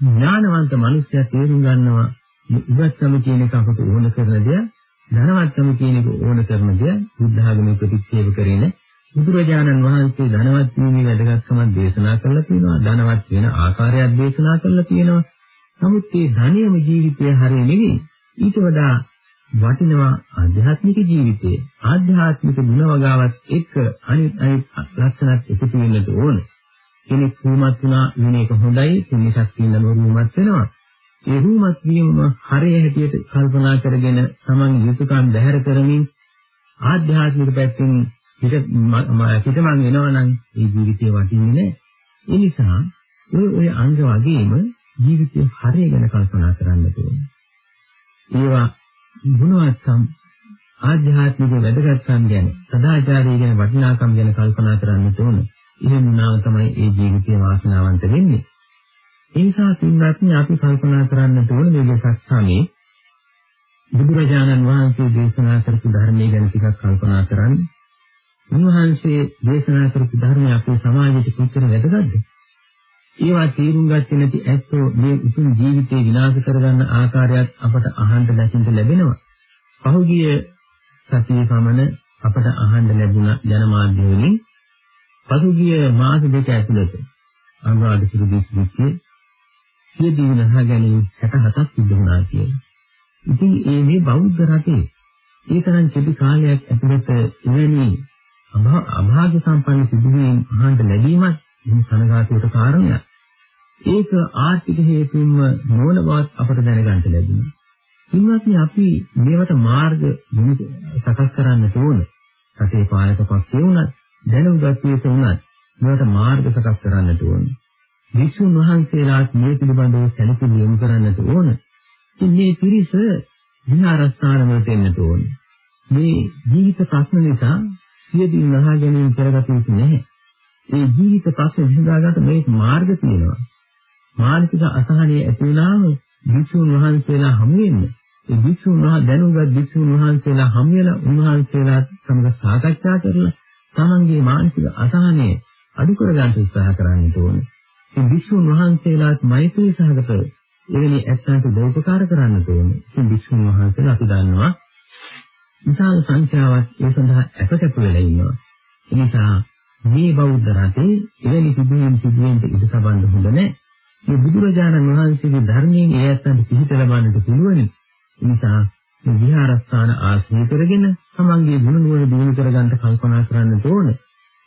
ඥානවන්ත මිනිස්සයා තේරුම් ගන්නවා ඉවත්කම කියන එක අපට ඕන කරන දෙයක්, ධනවත්කම කියන එක ඕන කරන දෙයක්, බුද්ධ ආගමේ ප්‍රතික්ෂේප කරගෙන බුදුරජාණන් වහන්සේ ධනවත් වීමේ වැදගත්කම දේශනා කරලා තියෙනවා. ධනවත් වෙන ආකාරයක් දේශනා කරලා තියෙනවා. නමුත් මේ ධනියම ජීවිතය හරිය නෙවෙයි. ඊට වඩා වටිනවා ආධ්‍යාත්මික ජීවිතය. ආධ්‍යාත්මික ගුණ වගාවත් එක්ක අනිත් අනිත් ලක්ෂණත් එකතු වෙන්නට ඕන. කෙනෙක් රූමත් වුණා වෙන එක හොඳයි, සිනි ශක්තියෙන් රූමත් වෙනවා. ඒ රූමත් වීම හරය හැටියට කල්පනා කරගෙන තමන් යුතුයකම් බැහැර කරමින් ආධ්‍යාත්මික පැත්තෙන් පිට පිටමන් වෙනවා නම් ඒ ජීවිතේ වටින්නේ නැහැ. ඒ නිසා ඔය ඔය අංග වගේම ජීවිතයේ හරය ගැන කල්පනා කරන්න ඕනේ. ඒවා ගුණවත්කම් ආධ්‍යාත්මික වැදගත්කම් ගැන සදාචාරය ගැන වටිනාකම් ගැන කල්පනා කරන්න ඕනේ. එහෙම වුණාම තමයි ඒ ජීවිතය වාසනාවන්ත වෙන්නේ. ඒ නිසා පින්වත්නි අපි කල්පනා කරන්න ඕන මේ වෙසක්සමේ බුදුරජාණන් වහන්සේ දේශනා කරපු ධර්මයේ ගැන ටිකක් කල්පනා කරන්න. උන්වහන්සේ දේශනා කරපු ධර්මය අපේ සමාජයට කොච්චර වැදගත්ද? ඒවා තේරුම් ගත්තේ නැති ඇත්තෝ මේ උතුම් ජීවිතේ විනාශ කරගන්න ආකාරයක් අපට අහන්න දැකින්න ලැබෙනවා. පහුගිය සතියේ පමණ අපට අහන්න ලැබුණ ජනමාධ්‍ය වලින් පසුගිය මාස දෙක ඇතුළත අනුරාධපුර දිස්ත්‍රික්කයේ සිය දිනහ ගැනීම 67ක් සිදු වුණා කියලා. ඉතින් ඒ මේ බෞද්ධ රටේ ඒ තරම් කෙටි කාලයක් ඇතුළත එවැනි අභාග්‍ය සම්පන්න සිදුවීම් අහන්න ලැබීමත් මේ සනගාතයට කාරණයක්. ඒක ආර්ථික හේතුන්ම නොවන බවත් අපට දැනගන්න ලැබුණා. ඉන්නත්නි අපි මේවට මාර්ග සකස් කරන්න ඕන. රටේ පාලක පක්ෂය වුණත් දැනුගතියට වුණත් මේවට මාර්ග සකස් කරන්නට ඕනේ. විසුන් වහන්සේලාත් මේ පිළිබඳව සැලකිලි යොමු කරන්නට ඕන. ඉතින් මේ පිරිස විහාරස්ථාන වලට එන්නට ඕන. මේ ජීවිත ප්‍රශ්න නිසා සියදින් නහා ගැනීම කරගත යුතු නැහැ. ඒ ජීවිත ප්‍රශ්න විසඳාගන්න මේ මාර්ග තියෙනවා. මානසික අසහනය ඇති වුණාම විසුන් වහන්සේලා හමු වෙන්න. ඒ විසුන් වහන්සේ දැනුගත් විසුන් වහන්සේලා හමු වෙලා උන්වහන්සේලා සමග සාකච්ඡා කරලා තමන්ගේ මානසික අසහනය අඩු කරගන්න උත්සාහ කරන්න ඕනේ. මේ විසුණු වහන්සේලාත් මෛත්‍රී සහගත එවැනි ඇත්තන්ට උපකාර කරන්න ඕනේ. ඉතින් විසුණු වහන්සේලා අපි දන්නවා විශාල සංඛ්‍යාවක් ඒ සඳහා අපකැප වෙලා ඉන්නවා. ඒ නිසා මේ බෞද්ධ රටේ එවැනි සිදුවීම් සිදුවෙන්න ඉඩ සබඳ හොඳ නැහැ. මේ බුදුරජාණන් වහන්සේගේ ධර්මයෙන් ඒ ඇත්තන්ට පිහිට ලබන්නට පුළුවන්. ඒ නිසා මේ විහාරස්ථාන ආශ්‍රය කරගෙන තමන්ගේ ගුණ නුවණ දිනු කරගන්න කල්පනා කරන්න ඕනේ.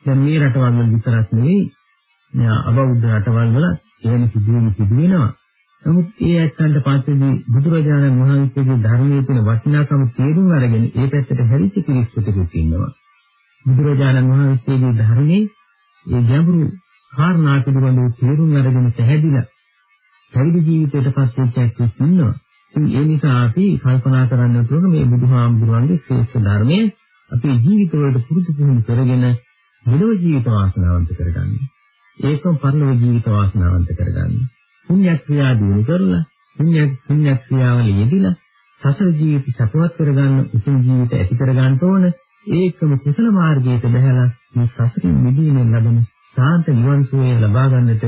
දැන් මේ රටවල් විතරක් නෙවෙයි අබෞද්ධ රටවල් වල එවැනි සිදුවීම් සිදු වෙනවා. නමුත් ඒ ඇත්තන්ට පස්සේදී බුදුරජාණන් වහන්සේගේ ධර්මයේ තියෙන වටිනාකම තේරුම් අරගෙන ඒ පැත්තට හැරිච්ච පිරිසකුත් ඉන්නවා. බුදුරජාණන් වහන්සේගේ ධර්මයේ ඒ ගැඹුරු කාරණා පිළිබඳව තේරුම් අරගෙන පැහැදිලා පැවිදි ජීවිතයට පස්සෙච්ච ඉන්නවා. ඉතින් ඒ නිසා අපි කල්පනා කරන්න ඕන මේ බුදුහාමුදුරන්ගේ ශ්‍රේෂ්ඨ ධර්මයේ අපේ ජීවිතවලට පුරුදු පුහුණු කරගෙන මෙලොව ජීවිත වාසනාවන්ත කරගන්න. ඒකම පරලොව ජීවිත වාසනාවන්ත කරගන්න. පුණ්‍ය ක්‍රියා දිනු කරලා පුණ්‍ය පුණ්‍ය ක්‍රියාවල යෙදিলা සසර ජීවිත සතුටවත් කරගන්න උතුම් ජීවිත ඇති කරගන්න ඕන. ඒකම කුසල මාර්ගයට බහැලා මේ සසරින් මිදීමෙන් ලබන සාන්ත නිවන් සුවය ලබා ගන්නට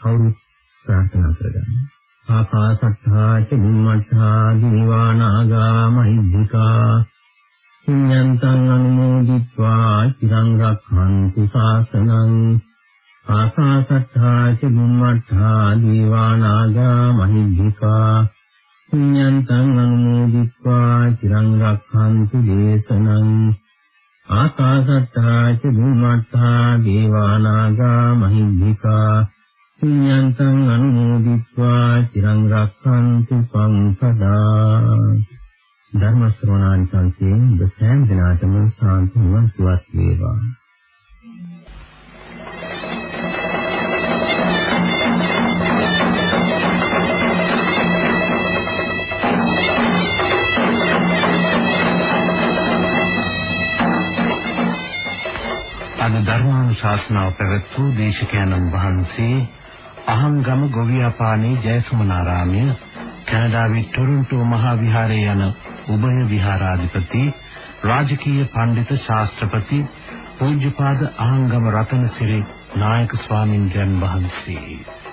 කවුරුත් ප්‍රාර්ථනා කරගන්නවා? ආකාසත්තා ච බුම්මත්තා දිවානාගා මහිද්దికා පුඤ්ඤන්තං අනුමෝදිत्वा චිරං රක්ඛන්තු ශාසනං ආසාසත්තා චුම්මත්තා දීවානාගා මහිද්దికා පුඤ්ඤන්තං අනුමෝදිත්වා චිරං රක්ඛන්තු දේශනං ආකාසත්තා චුම්මත්තා දීවානාගා මහිද්దికා පුඤ්ඤන්තං අනුමෝදිත්වා චිරං රක්ඛන්තු සංසදා ධර්ම ශ්‍රවණානි සංසයෙන් සෑම දිනාටම සාන්ති නිවන් සුවස් වේවා. අද ධර්මානුශාසනාව පැවැත් වූ දේශකයන්න් වහන්සේ අහංගම ගොවියාපානේ ජයසුමනාරාමයේ කැනඩාවේ ටොරොන්ටෝ මහා විහාරයේ යන උභය විහාරාධිපති රාජකීය පඬිත ශාස්ත්‍රපති පූජ්‍යපාද අහංගම රතනසිරි නායක ස්වාමින්ද්‍රයන් වහන්සේ Thank you.